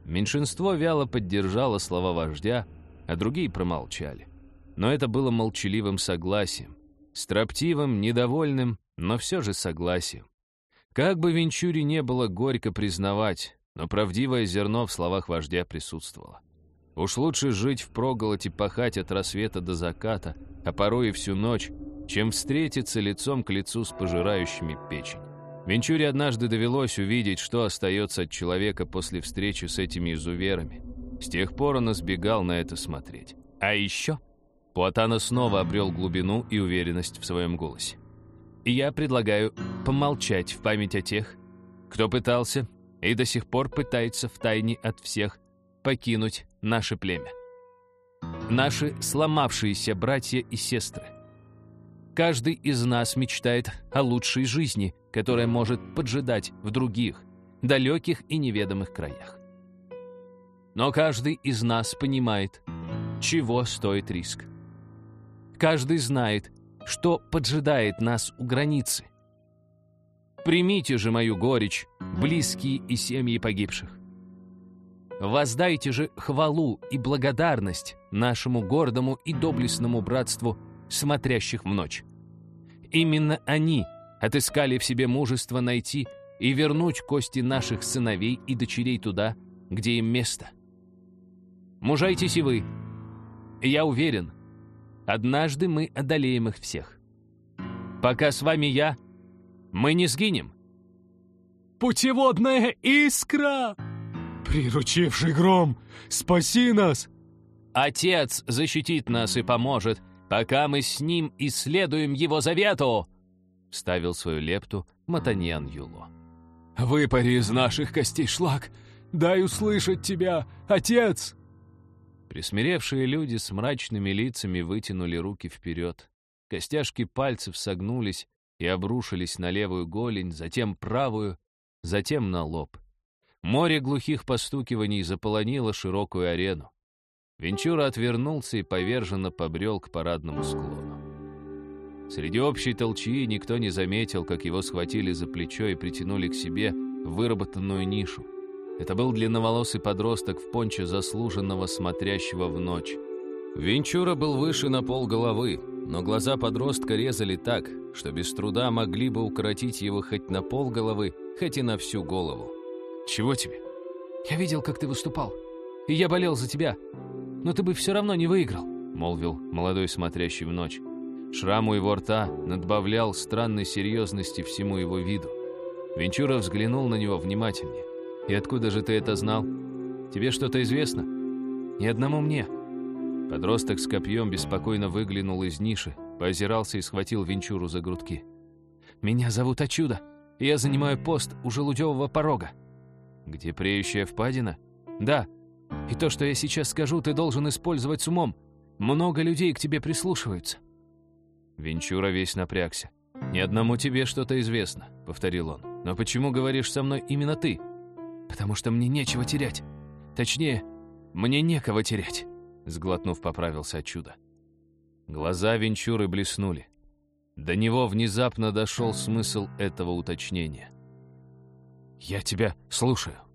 Меньшинство вяло поддержало слова вождя, а другие промолчали. Но это было молчаливым согласием. Строптивым, недовольным, но все же согласием. Как бы Венчуре не было горько признавать, но правдивое зерно в словах вождя присутствовало. Уж лучше жить в проголоте, пахать от рассвета до заката, а порой и всю ночь, чем встретиться лицом к лицу с пожирающими печень. Венчуре однажды довелось увидеть, что остается от человека после встречи с этими изуверами. С тех пор он избегал на это смотреть. А еще Пуатана снова обрел глубину и уверенность в своем голосе. И я предлагаю помолчать в память о тех, кто пытался и до сих пор пытается втайне от всех покинуть наше племя. Наши сломавшиеся братья и сестры. Каждый из нас мечтает о лучшей жизни, которая может поджидать в других, далеких и неведомых краях. Но каждый из нас понимает, чего стоит риск. Каждый знает, что поджидает нас у границы. Примите же мою горечь, близкие и семьи погибших. Воздайте же хвалу и благодарность нашему гордому и доблестному братству, смотрящих в ночь. Именно они отыскали в себе мужество найти и вернуть кости наших сыновей и дочерей туда, где им место. Мужайтесь и вы. Я уверен, однажды мы одолеем их всех. Пока с вами я, мы не сгинем. «Путеводная искра!» «Приручивший гром, спаси нас!» «Отец защитит нас и поможет, пока мы с ним исследуем его завету!» Вставил свою лепту Матаньян Юло. «Выпари из наших костей шлак! Дай услышать тебя, отец!» Присмиревшие люди с мрачными лицами вытянули руки вперед. Костяшки пальцев согнулись и обрушились на левую голень, затем правую, затем на лоб. Море глухих постукиваний заполонило широкую арену. Венчура отвернулся и поверженно побрел к парадному склону. Среди общей толчии никто не заметил, как его схватили за плечо и притянули к себе в выработанную нишу. Это был длинноволосый подросток в понче заслуженного смотрящего в ночь. Венчура был выше на пол головы, но глаза подростка резали так, что без труда могли бы укоротить его хоть на пол головы, хоть и на всю голову. «Чего тебе?» «Я видел, как ты выступал, и я болел за тебя, но ты бы все равно не выиграл», — молвил молодой смотрящий в ночь. Шрам у его рта надбавлял странной серьезности всему его виду. Венчура взглянул на него внимательнее. «И откуда же ты это знал? Тебе что-то известно?» «Ни одному мне». Подросток с копьем беспокойно выглянул из ниши, поозирался и схватил Венчуру за грудки. «Меня зовут Ачуда, и я занимаю пост у желудевого порога». «Где преющая впадина?» «Да. И то, что я сейчас скажу, ты должен использовать с умом. Много людей к тебе прислушиваются». Венчура весь напрягся. «Ни одному тебе что-то известно», — повторил он. «Но почему говоришь со мной именно ты?» «Потому что мне нечего терять. Точнее, мне некого терять», — сглотнув, поправился от чуда. Глаза Венчуры блеснули. До него внезапно дошел смысл этого уточнения. «Я тебя слушаю».